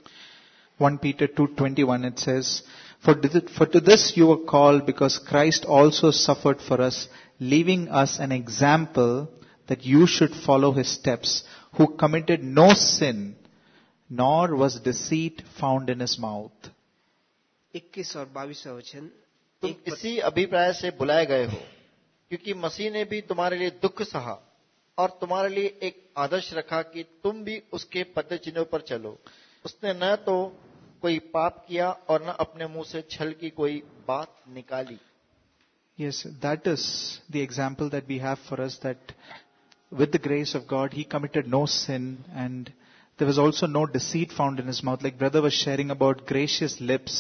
1 Peter 2, 21, it says, for, thi- for to this you were called because Christ also suffered for us, leaving us an example that you should follow his steps, who committed no sin, nor was deceit found in his mouth. इक्कीस और बाईस वचन इसी अभिप्राय से बुलाए गए हो क्योंकि मसीह ने भी तुम्हारे लिए दुख सहा और तुम्हारे लिए एक आदर्श रखा कि तुम भी उसके पद चिन्हों पर चलो। उसने न तो कोई पाप किया और न अपने मुँह से छल की कोई बात निकाली। Yes that is the example that we have for us that with the grace of God he committed no sin and there was also no deceit found in his mouth like brother was sharing about gracious lips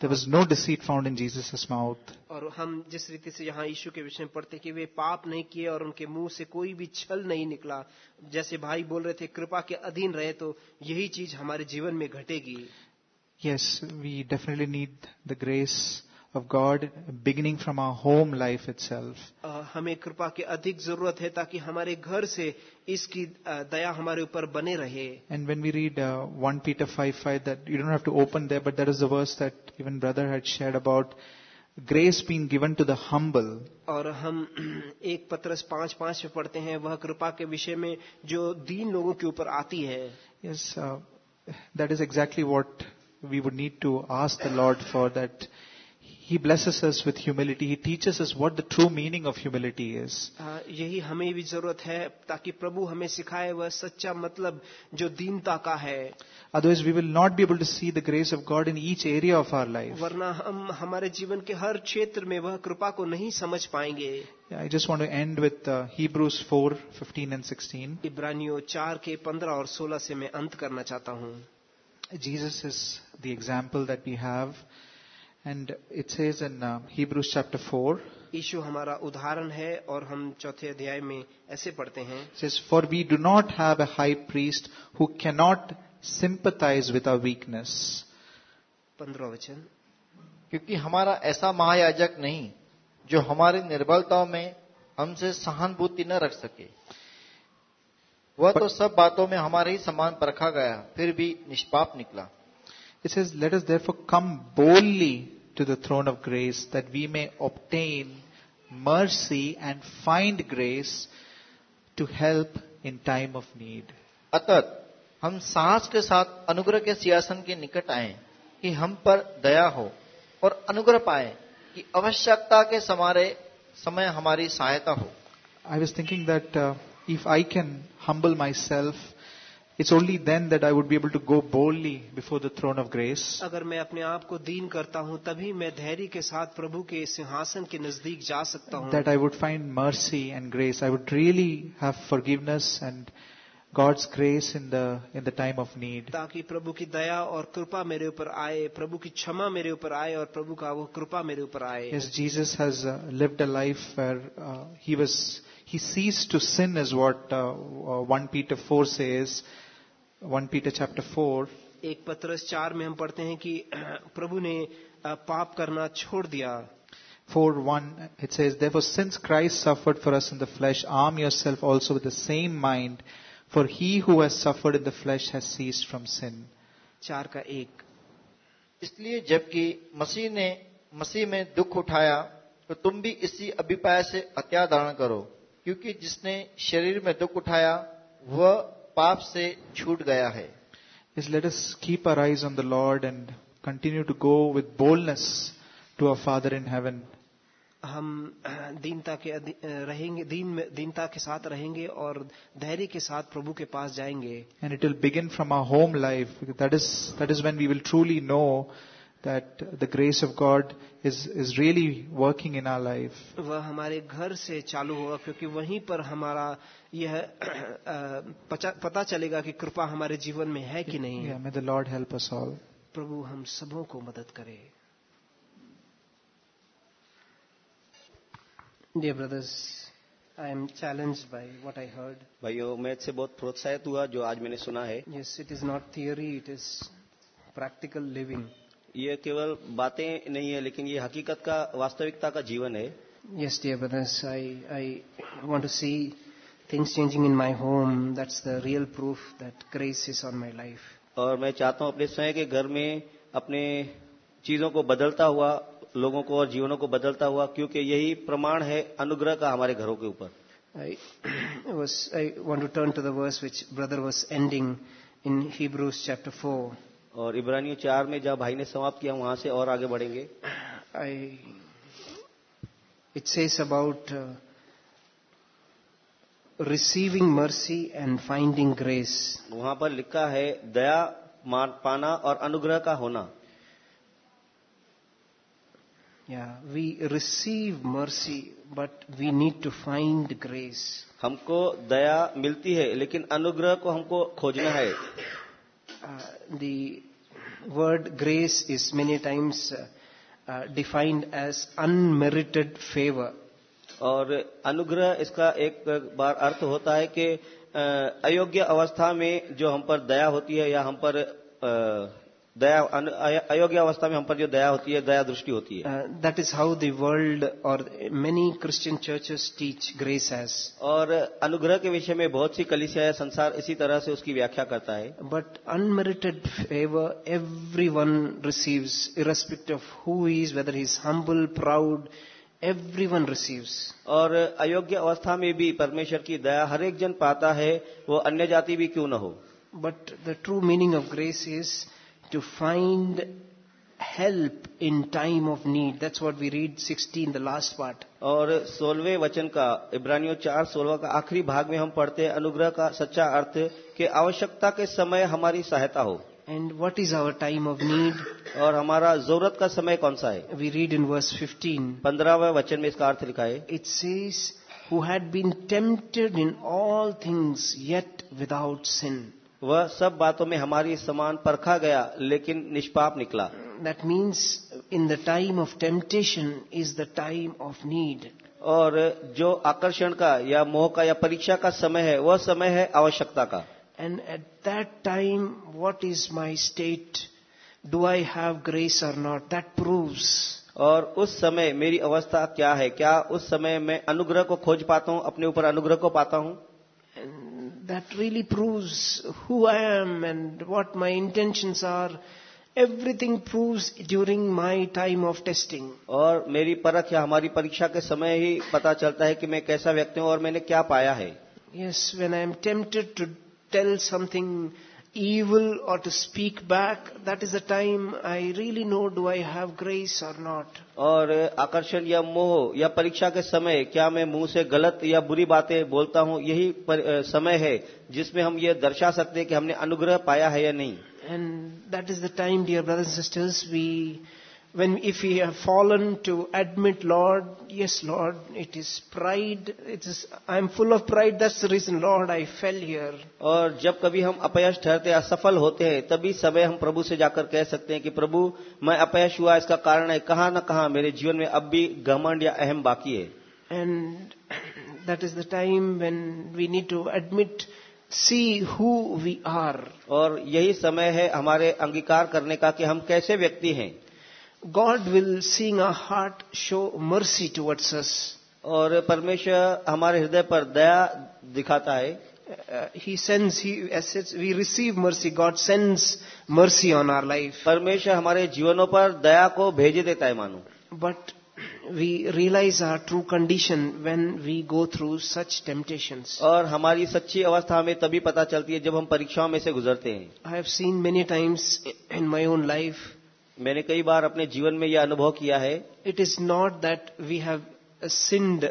There was no deceit found in Jesus' mouth. और हम जिस रीति से यहाँ यीशु के विषय में पढ़ते कि वे पाप नहीं किए और उनके मुँह से कोई भी छल नहीं निकला जैसे भाई बोल रहे थे कृपा के अधीन रहे तो यही चीज़ हमारे जीवन में घटेगी Yes, we definitely need the grace of God beginning from our home life itself. अ, हमें कृपा की अधिक जरूरत है ताकि हमारे घर से इसकी अ, दया हमारे ऊपर बने रहे And when we read uh, 1 Peter 5 5, that you don't have to open there, but that is the verse that even brother had shared about grace being given to the humble. और हम एक पत्रस पांच पांच में पढ़ते हैं वह कृपा के विषय में जो दीन लोगों के ऊपर आती है Yes, uh, that is exactly what we would need to ask the Lord for that He blesses us with humility. He teaches us what the true meaning of humility is. अ, यही हमें भी जरूरत है ताकि प्रभु हमें सिखाए वह सच्चा मतलब जो दीनता का है Otherwise, we will not be able to see the grace of God in each area of our life. वरना हम हमारे जीवन के हर क्षेत्र में वह कृपा को नहीं समझ पाएंगे Yeah, I just want to end with uh, Hebrews 4 15 and 16. इब्रानियों चार के पंद्रह और सोलह से मैं अंत करना चाहता हूँ Jesus is the example that we have. And it's is in Hebrews chapter four Ishu हमारा उदाहरण है और हम चौथे अध्याय में ऐसे पढ़ते हैं। For we do not have a high priest who cannot sympathise with a weakness पंद्रह वचन। क्योंकि हमारा ऐसा महायाजक नहीं जो हमारी निर्बलताओं में हमसे सहानुभूति न रख सके। वह तो सब बातों में हमारे ही समान परखा गया फिर भी निष्पाप निकला। It is let is therefore come boldly to the throne of grace that we may obtain mercy and find grace to help in time of need. अतः हम साहस के साथ अनुग्रह के सियासन के निकट आए कि हम पर दया हो और अनुग्रह पाए कि आवश्यकता के समारे समय हमारी सहायता हो I was thinking that uh, if I can humble myself, it's only then that I would be able to go boldly before the throne of grace. अगर मैं अपने आप को दीन करता हूँ तभी मैं धैर्य के साथ प्रभु के सिंहासन के नजदीक जा सकता हूँ That I would find mercy and grace. I would really have forgiveness and God's grace in the in the time of need. ताकि प्रभु की दया और कृपा मेरे ऊपर आए प्रभु की क्षमा मेरे ऊपर आए और प्रभु का वो कृपा मेरे ऊपर आए Yes, Jesus has uh, lived a life where uh, he was he ceased to sin, is what uh, uh, 1 Peter 4 says. One Peter chapter four. एक पत्र चार में हम पढ़ते हैं कि प्रभु ने पाप करना छोड़ दिया। Four one it's says therefore since Christ suffered for us in the flesh arm yourself also with the same mind for he who suffered in the flesh has ceased from sin चार का एक। इसलिए जबकि मसीह ने मसीह में दुख उठाया तो तुम भी इसी अभिपाय से अत्याधारण करो क्योंकि जिसने शरीर में दुख उठाया वह पाप से छूट गया है। इस let us keep our eyes on the Lord and continue to go with boldness to our Father in heaven हम दीनता के रहेंगे दीन दीनता के साथ रहेंगे और धैर्य के साथ प्रभु के पास जाएँगे। And it will begin from our home life that is that is when we will truly know that the grace of god is is really working in our life. वह हमारे घर से चालू होगा क्योंकि वहीं पर हमारा यह पता चलेगा कि कृपा हमारे जीवन में है कि नहीं। Yeah may the lord help us all. प्रभु हम सबों को मदद करे। Dear brothers I am challenge by what I heard भाइयों मैं इससे बहुत प्रोत्साहित हुआ जो आज मैंने सुना है। Yes it is not theory it is practical living ये केवल बातें नहीं है लेकिन ये हकीकत का वास्तविकता का जीवन है। Yes dear brothers I I want to see things changing in my home that's the real proof that grace is on my life और मैं चाहता हूँ अपने स्वयं के घर में अपने चीज़ों को बदलता हुआ लोगों को और जीवनों को बदलता हुआ क्योंकि यही प्रमाण है अनुग्रह का हमारे घरों के ऊपर। I want to turn to verse which brother was ending in Hebrews chapter four और इब्रानी चार में जब भाई ने समाप्त किया वहाँ से और आगे बढ़ेंगे। It's as about receiving mercy and finding grace वहाँ पर लिखा है दया मान पाना और अनुग्रह का होना। या we receive mercy but we need to find grace हमको दया मिलती है लेकिन अनुग्रह को हमको खोजना है। दी word grace is many times uh, uh, defined as unmerited favor. और अनुग्रह इसका एक बार अर्थ होता है कि अयोग्य अवस्था में जो हम पर दया होती है या हम पर अ, दया अयोग्य अवस्था में हम पर जो दया होती है दया दृष्टि होती है। दैट इज़ हाउ वर्ल्ड और many Christian churches teach grace as और अनुग्रह के विषय में बहुत सी कलिसिया संसार इसी तरह से उसकी व्याख्या करता है। But unmerited favour every one receives irrespective of who is whether is humble proud every one receives और अयोग्य अवस्था में भी परमेश्वर की दया हर एक जन पाता है वो अन्य जाति भी क्यों न हो। But the true meaning of grace is to find help in time of need. That's what we read 16, the last part. और सोलवे वचन का इब्रानियों चार सोलवा का आखिरी भाग में हम पढ़ते हैं अनुग्रह का सच्चा अर्थ कि आवश्यकता के समय हमारी सहायता हो And what is our time of need? और हमारा ज़रूरत का समय कौन सा है We read in verse 15. पंद्रहवें वचन में इसका अर्थ लिखा है It says, who had been tempted in all things yet without sin. वह सब बातों में हमारी समान परखा गया लेकिन निष्पाप निकला। That means in the time of temptation is the time of need और जो आकर्षण का या मोह का या परीक्षा का समय है वह समय है आवश्यकता का। And at that time what is my state do I have grace or not that proves. और उस समय मेरी अवस्था क्या है? क्या उस समय मैं अनुग्रह को खोज पाता हूँ अपने ऊपर अनुग्रह को पाता हूँ? that really proves who I am and what my intentions are. Everything proves during my time of testing. और मेरी परख या हमारी परीक्षा के समय ही पता चलता है कि मैं कैसा व्यक्ति हूँ और मैंने क्या पाया है Yes, when I am tempted to tell something Evil or to speak back, that is the time I really know do I have grace or not. और आकर्षण या मोह या परीक्षा के समय क्या मैं मुँह से गलत या बुरी बातें बोलता हूँ यही पर, hai समय है जिसमें हम ये दर्शा सकते हैं कि हमने अनुग्रह पाया है या नहीं And that is the time, dear brothers and sisters, we, when if we have fallen to admit lord yes lord it is pride it is i'm full of pride that's the reason lord i fell here और जब कभी हम अपयश ठहरते असफल होते हैं तभी समय हम प्रभु से जाकर कह सकते हैं कि प्रभु मैं अपयश हुआ इसका कारण है कहाँ न कहाँ मेरे जीवन में अब भी घमंड या अहम बाकी है and that is the time when we need to admit see who we are और यही समय है हमारे अंगीकार करने का कि हम कैसे व्यक्ति हैं god will seeing our heart show mercy towards us और परमेश्वर हमारे हृदय पर दया दिखाता है uh, he sends he as it's- we receive mercy god sends mercy on our life परमेश्वर हमारे जीवनों पर दया को भेज देता है मानो but we realize our true condition when we go through such temptations और हमारी सच्ची अवस्था हमें तभी पता चलती है जब हम परीक्षाओं में से गुजरते हैं i have seen many times in my own life मैंने कई बार अपने जीवन में यह अनुभव किया है। It is not that we have sinned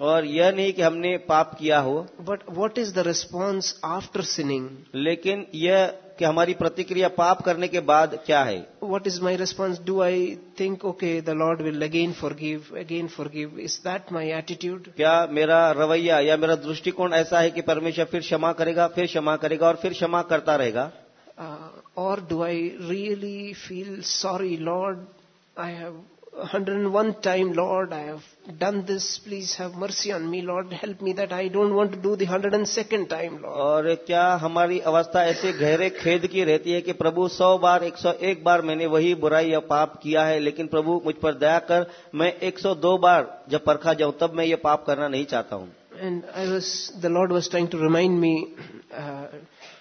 और यह नहीं कि हमने पाप किया हो। But what is the response after sinning लेकिन यह कि हमारी प्रतिक्रिया पाप करने के बाद क्या है? What is my response do I think okay the Lord will again forgive again forgive is that my attitude क्या मेरा रवैया या मेरा दृष्टिकोण ऐसा है कि परमेश्वर फिर क्षमा करेगा फिर क्षमा करेगा और फिर क्षमा करता रहेगा? Uh, or do i really feel sorry lord i have 101 time lord i have done this please have mercy on me lord help me that i don't want to do the 102nd time lord और क्या हमारी अवस्था ऐसे गहरे खेद की रहती है कि प्रभु सौ बार एक सौ एक बार मैंने वही बुराई या पाप किया है लेकिन प्रभु मुझ पर दया कर मैं एक सौ दो बार जब परखा जाऊँ तब मैं ये पाप करना नहीं चाहता हूँ And I was, the Lord was trying to remind me uh,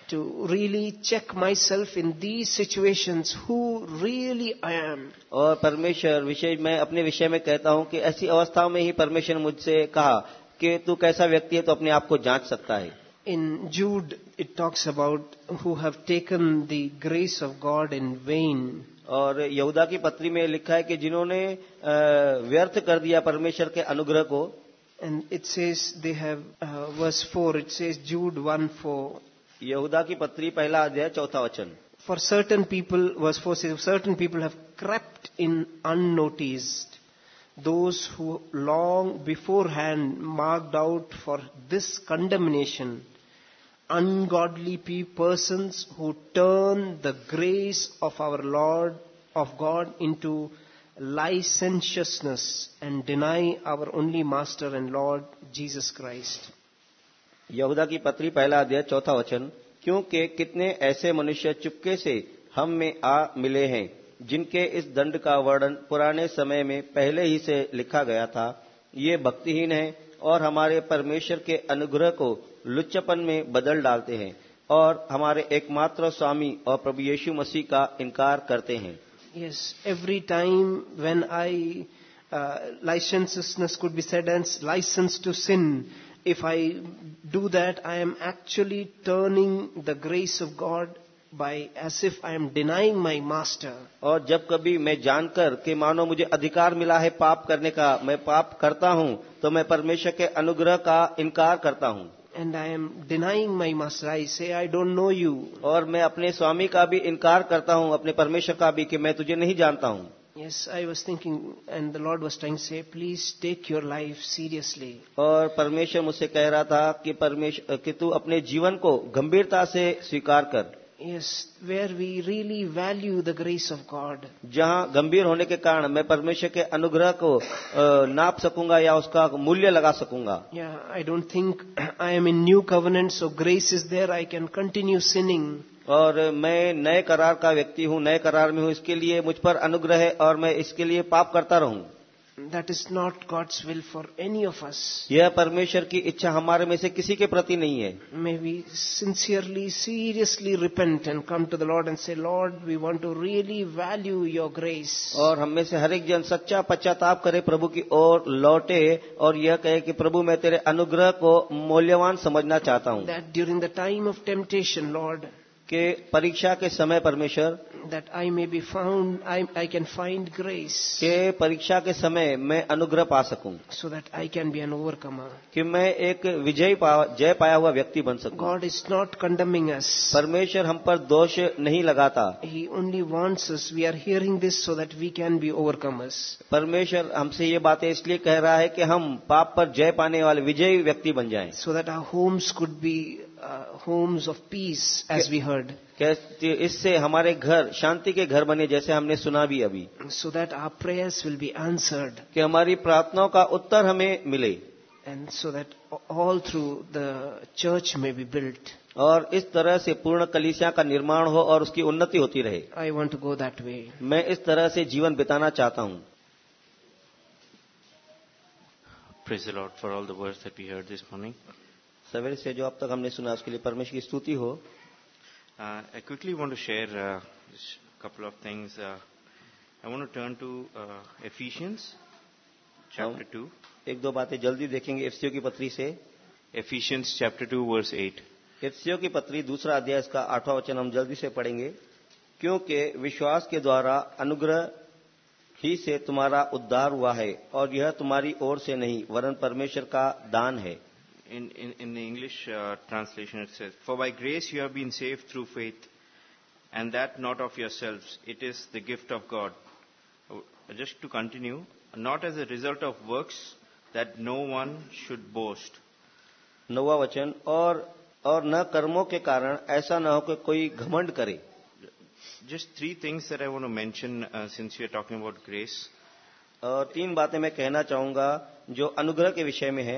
to really check myself in these situations, who really I am. और परमेश्वर विषय मैं अपने विषय में कहता हूँ कि ऐसी अवस्थाओं में ही परमेश्वर ने मुझसे कहा कि तू कैसा व्यक्ति है तो अपने आप को जाँच सकता है In Jude, it talks about who have taken the grace of God in vain. और यहूदा की पत्री में लिखा है कि जिन्होंने अ, व्यर्थ कर दिया परमेश्वर के अनुग्रह को And it says they have, uh, verse 4, it says Jude 1 4. यहूदा की पत्री पहला अध्याय चौथा वचन For certain people, verse 4 says, certain people have crept in unnoticed. Those who long beforehand marked out for this condemnation, ungodly pe- persons who turn the grace of our Lord, of God into licentiousness and deny our only Master and Lord, Jesus Christ. यहूदा की पत्री पहला अध्याय चौथा वचन क्योंकि कितने ऐसे मनुष्य चुपके से हम में आ मिले हैं जिनके इस दंड का वर्णन पुराने समय में पहले ही से लिखा गया था ये भक्तिहीन है और हमारे परमेश्वर के अनुग्रह को लुच्चपन में बदल डालते हैं और हमारे एकमात्र स्वामी और प्रभु यीशु मसीह का इनकार करते हैं। Every time when I, uh, licentiousness could be said as license to sin, if I do that, I am actually turning the grace of God by as if I am denying my master. और जब कभी मैं जानकर कि मानो मुझे अधिकार मिला है पाप करने का मैं पाप करता हूँ तो मैं परमेश्वर के अनुग्रह का इनकार करता हूँ And I am denying my master. I say, I don't know you. और मैं अपने स्वामी का भी इनकार करता हूँ अपने परमेश्वर का भी कि मैं तुझे नहीं जानता हूँ Yes, I was thinking, and the Lord was trying to say, please take your life seriously. और परमेश्वर मुझसे कह रहा था कि परमेश्वर कि तू अपने जीवन को गंभीरता से स्वीकार कर Yes, where we really value the grace of God. जहाँ गंभीर होने के कारण मैं परमेश्वर के अनुग्रह को अ, नाप सकूँगा या उसका मूल्य लगा सकूँगा Yeah, I don't think I am in new covenant, so grace is there. I can continue sinning. और मैं नए करार का व्यक्ति हूँ नए करार में हूँ इसके लिए मुझ पर अनुग्रह है और मैं इसके लिए पाप करता रहूँ That is not God's will for any of us. यह परमेश्वर की इच्छा हमारे में से किसी के प्रति नहीं है May we sincerely, seriously repent and come to the Lord and say, Lord, we want to really value your grace. और हम में से हर एक जन सच्चा पश्चाताप करे प्रभु की ओर लौटे और यह कहे कि प्रभु मैं तेरे अनुग्रह को मूल्यवान समझना चाहता हूँ That during the time of temptation, Lord, कि परीक्षा के समय परमेश्वर that I may be found I can find grace के परीक्षा के समय मैं अनुग्रह पा सकूँ। So that I can be an overcomer कि मैं एक विजय जय पाया हुआ व्यक्ति बन सकूँ। God is not condemning us परमेश्वर हम पर दोष नहीं लगाता। He only wants us we are hearing this so that we can be overcomers परमेश्वर हमसे ये बातें इसलिए कह रहा है कि हम पाप पर जय पाने वाले विजयी व्यक्ति बन जाए। So that our homes could be uh, homes of peace, as we heard. कि इससे हमारे घर शांति के घर बने जैसे हमने सुना भी अभी So that our prayers will be answered. कि हमारी प्रार्थनाओं का उत्तर हमें मिले And so that all through the church may be built. और इस तरह से पूर्ण कलीसिया का निर्माण हो और उसकी उन्नति होती रहे I want to go that way. मैं इस तरह से जीवन बिताना चाहता हूँ Praise the Lord for all the words that we heard this morning. सवेरे से जो अब तक हमने सुना उसके लिए परमेश्वर की स्तुति हो uh, just a couple of things. Uh, I want to turn to uh, Ephesians chapter 2. एक दो बातें जल्दी देखेंगे एफसीओ की पत्री से Ephesians chapter 2 verse 8. एफसीओ की पत्री दूसरा अध्याय इसका आठवां वचन हम जल्दी से पढ़ेंगे क्योंकि विश्वास के द्वारा अनुग्रह ही से तुम्हारा उद्धार हुआ है और यह तुम्हारी ओर से नहीं वरन परमेश्वर का दान है In, in, in the English uh, translation it says, For by grace you have been saved through faith, and that not of yourselves. It is the gift of God. Uh, Just to continue, not as a result of works, that no one should boast. नौवा वचन और और न कर्मों के कारण ऐसा न हो कि कोई घमंड करे Just three things that I want to mention uh, since we are talking about grace. और तीन बातें मैं कहना चाहूँगा जो अनुग्रह के विषय में है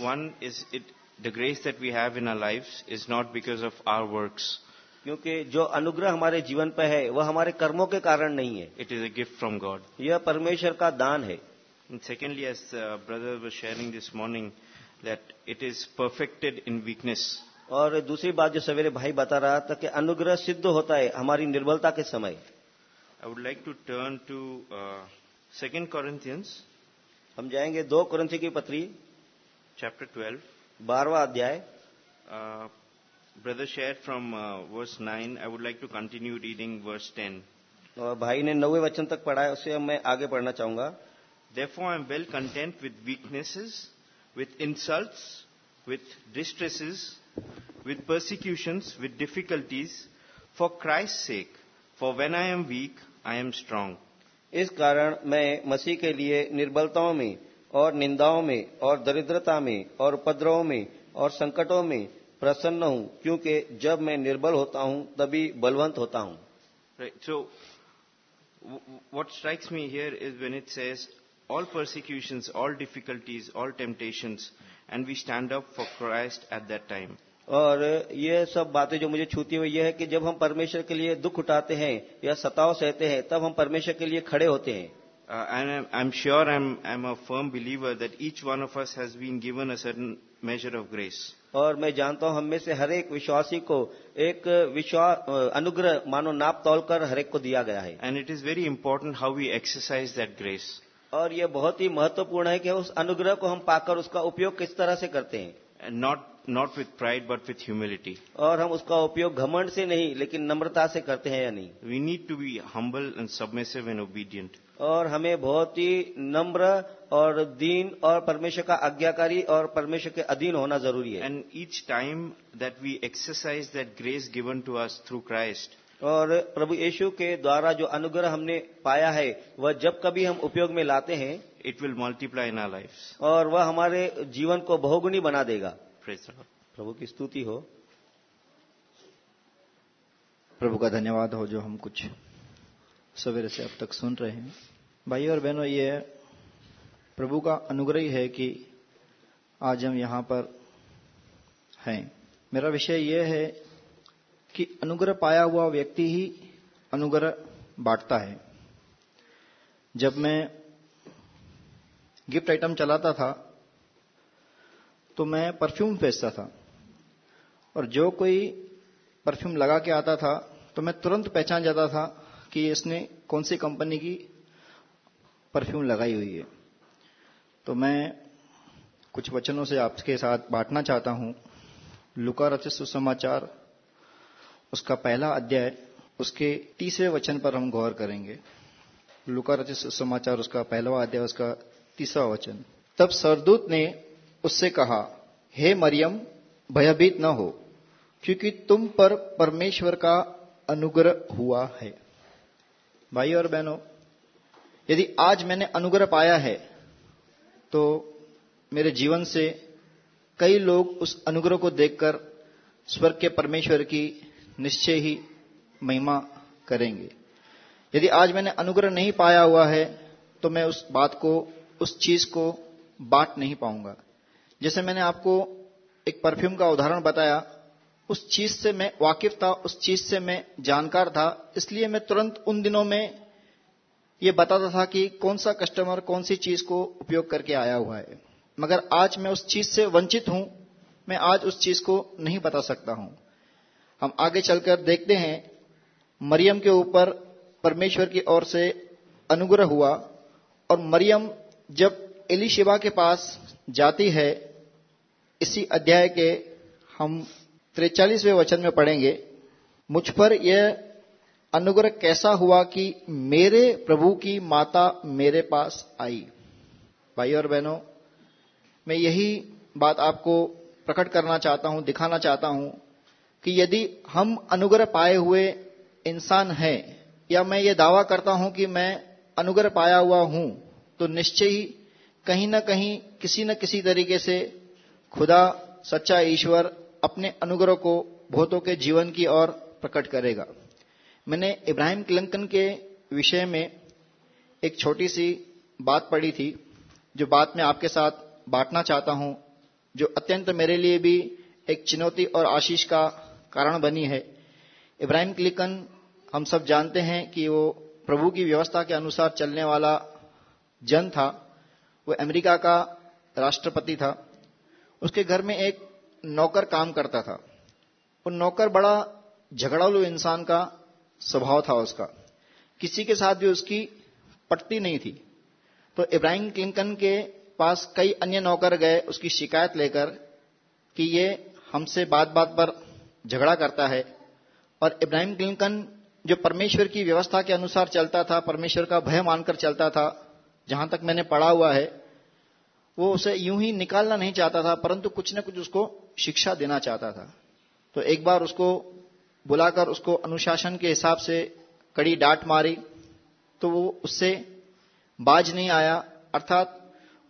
one is it, the grace that we have in our lives is not because of our works. क्योंकि जो अनुग्रह हमारे जीवन पर है वह हमारे कर्मों के कारण नहीं है। It is a gift from God यह परमेश्वर का दान है। Secondly as brother was sharing this morning that it is perfected in weakness और दूसरी बात जो सवेरे भाई बता रहा था कि अनुग्रह सिद्ध होता है हमारी निर्बलता के समय। I would like to turn to second Corinthians हम जाएँगे दो कॉरेंथियो की पत्री। chapter 12. बारवा अध्याय Uh, brother shared from uh, verse 9. I would like to continue reading verse 10. और भाई ने नौवे वचन तक पढ़ा है उसे मैं आगे पढ़ना चाहूंगा Therefore, I am well content with weaknesses, with insults, with distresses, with persecutions, with difficulties, for Christ's sake. For when I am weak, I am strong. इस कारण मैं मसीह के लिए निर्बलताओं में और निंदाओं में और दरिद्रता में और उपद्रवों में और संकटों में प्रसन्न हूँ क्योंकि जब मैं निर्बल होता हूँ तभी बलवंत होता हूँ Right. So, what strikes me here is when it says all persecutions, all difficulties, all temptations, and we stand up for Christ at that time. और ये सब बातें जो मुझे छूती हुई ये है कि जब हम परमेश्वर के लिए दुख उठाते हैं या सताव सहते हैं तब हम परमेश्वर के लिए खड़े होते हैं uh, and I'm, I'm sure I'm, I'm a firm believer that each one of us has been given a certain measure of grace. और मैं जानता हूँ हमें से हर एक विश्वासी को एक विश्वास अनुग्रह मानो नाप तौल कर हरेक को दिया गया है। And it is very important how we exercise that grace और यह बहुत ही महत्वपूर्ण है कि उस अनुग्रह को हम पाकर उसका उपयोग किस तरह से करते हैं। Not not with pride but with humility और हम उसका उपयोग घमंड से नहीं लेकिन नम्रता से करते हैं या नहीं। We need to be humble and submissive and obedient और हमें बहुत ही नम्र और दीन और परमेश्वर का आज्ञाकारी और परमेश्वर के अधीन होना ज़रूरी है। And each time that we exercise that grace given to us through Christ और प्रभु यीशु के द्वारा जो अनुग्रह हमने पाया है वह जब कभी हम उपयोग में लाते हैं it will multiply in our life और वह हमारे जीवन को बहुगुनी बना देगा. प्रभु की स्तुति हो। प्रभु का धन्यवाद हो जो हम कुछ सवेरे से अब तक सुन रहे हैं। भाई और बहनों, ये प्रभु का अनुग्रह है कि आज हम यहाँ पर हैं। मेरा विषय यह है कि अनुग्रह पाया हुआ व्यक्ति ही अनुग्रह बांटता है। जब मैं गिफ्ट आइटम चलाता था तो मैं परफ्यूम बेचता था और जो कोई परफ्यूम लगा के आता था तो मैं तुरंत पहचान जाता था कि इसने कौन सी कंपनी की परफ्यूम लगाई हुई है। तो मैं कुछ वचनों से आपके साथ बांटना चाहता हूँ। लुका रचित सुसमाचार, उसका पहला अध्याय, उसके तीसरे वचन पर हम गौर करेंगे। लुका रचित समाचार उसका पहला अध्याय, उसका तीसरा वचन। तब सरदूत ने उससे कहा, हे मरियम, भयभीत न हो, क्योंकि तुम पर परमेश्वर का अनुग्रह हुआ है। भाई और बहनों यदि आज मैंने अनुग्रह पाया है तो मेरे जीवन से कई लोग उस अनुग्रह को देखकर स्वर्ग के परमेश्वर की निश्चय ही महिमा करेंगे। यदि आज मैंने अनुग्रह नहीं पाया हुआ है तो मैं उस बात को, उस चीज़ को बांट नहीं पाऊँगा। जैसे मैंने आपको एक परफ्यूम का उदाहरण बताया, उस चीज़ से मैं वाकिफ था, उस चीज़ से मैं जानकार था, इसलिए मैं तुरंत उन दिनों में ये बताता था कि कौन सा कस्टमर कौन सी चीज़ को उपयोग करके आया हुआ है। मगर आज मैं उस चीज़ से वंचित हूँ, मैं आज उस चीज़ को नहीं बता सकता हूँ। हम आगे चलकर देखते हैं, मरियम के ऊपर परमेश्वर की ओर से अनुग्रह हुआ और मरियम जब एलिशिबा के पास जाती है, इसी अध्याय के हम त्रेचालीसवें वचन में पढ़ेंगे, मुझ पर यह अनुग्रह कैसा हुआ कि मेरे प्रभु की माता मेरे पास आई? भाई और बहनों, मैं यही बात आपको प्रकट करना चाहता हूँ, दिखाना चाहता हूँ कि यदि हम अनुग्रह पाए हुए इंसान हैं, या मैं ये दावा करता हूँ कि मैं अनुग्रह पाया हुआ हूँ तो निश्चय ही कहीं ना कहीं किसी न किसी तरीके से खुदा, सच्चा ईश्वर अपने अनुग्रह को बहुतों के जीवन की ओर प्रकट करेगा। मैंने इब्राहिम क्लिंकन के विषय में एक छोटी सी बात पढ़ी थी, जो बात मैं आपके साथ बांटना चाहता हूँ, जो अत्यंत मेरे लिए भी एक चुनौती और आशीष का कारण बनी है। इब्राहिम क्लिकन हम सब जानते हैं कि वो प्रभु की व्यवस्था के अनुसार चलने वाला जन था। वो अमेरिका का राष्ट्रपति था। उसके घर में एक नौकर काम करता था। वो नौकर बड़ा झगड़ालू इंसान का स्वभाव था उसका। किसी के साथ भी उसकी पटती नहीं थी। तो इब्राहिम क्लिंकन के पास कई अन्य नौकर गए, उसकी शिकायत लेकर कि ये हमसे बात बात पर झगड़ा करता है। और इब्राहिम क्लिंकन जो परमेश्वर की व्यवस्था के अनुसार चलता था, परमेश्वर का भय मानकर चलता था, जहाँ तक मैंने पढ़ा हुआ है, वो उसे यूँ ही निकालना नहीं चाहता था, परंतु कुछ न कुछ उसको शिक्षा देना चाहता था। तो एक बार उसको बुलाकर उसको अनुशासन के हिसाब से कड़ी डांट मारी तो वो उससे बाज नहीं आया। अर्थात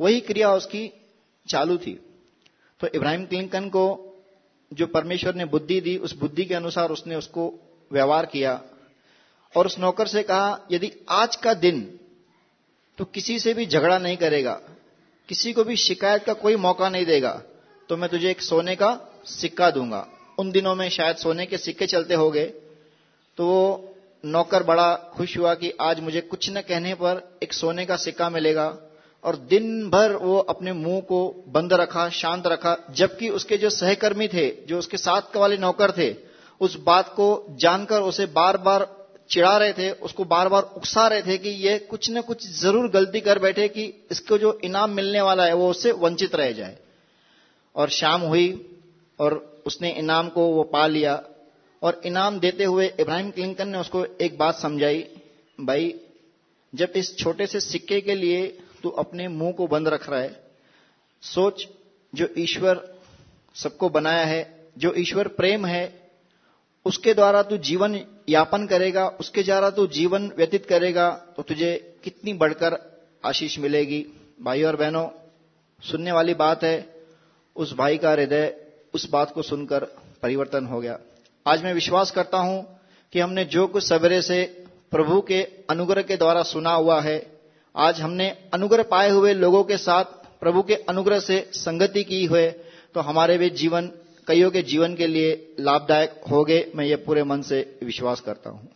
वही क्रिया उसकी चालू थी। तो इब्राहिम क्लिंकन को जो परमेश्वर ने बुद्धि दी, उस बुद्धि के अनुसार उसने उसको व्यवहार किया और उस नौकर से कहा, यदि आज का दिन तो किसी से भी झगड़ा नहीं करेगा, किसी को भी शिकायत का कोई मौका नहीं देगा तो मैं तुझे एक सोने का सिक्का दूँगा। उन दिनों में शायद सोने के सिक्के चलते हो गए तो वो नौकर बड़ा खुश हुआ कि आज मुझे कुछ न कहने पर एक सोने का सिक्का मिलेगा। और दिन भर वो अपने मुँह को बंद रखा, शांत रखा, जबकि उसके जो सहकर्मी थे, जो उसके साथ वाले नौकर थे, उस बात को जानकर उसे बार बार चिढ़ा रहे थे, उसको बार बार उकसा रहे थे कि ये कुछ न कुछ ज़रूर गलती कर बैठे कि इसको जो इनाम मिलने वाला है, वो उससे वंचित रह जाए। और शाम हुई और उसने इनाम को वो पा लिया और इनाम देते हुए इब्राहिम क्लिंकन ने उसको एक बात समझाई, भाई, जब इस छोटे से सिक्के के लिए तू अपने मुँह को बंद रख रहा है, सोच जो ईश्वर सबको बनाया है, जो ईश्वर प्रेम है, उसके द्वारा तू जीवन यापन करेगा, उसके द्वारा तू जीवन व्यतीत करेगा तो तुझे कितनी बढ़कर आशीष मिलेगी। भाई और बहनों, सुनने वाली बात है, उस भाई का हृदय उस बात को सुनकर परिवर्तन हो गया। आज मैं विश्वास करता हूँ कि हमने जो कुछ सवेरे से प्रभु के अनुग्रह के द्वारा सुना हुआ है, आज हमने अनुग्रह पाए हुए लोगों के साथ प्रभु के अनुग्रह से संगति की हुए तो हमारे भी जीवन, कईयों के जीवन के लिए लाभदायक हो गए मैं ये पूरे मन से विश्वास करता हूँ।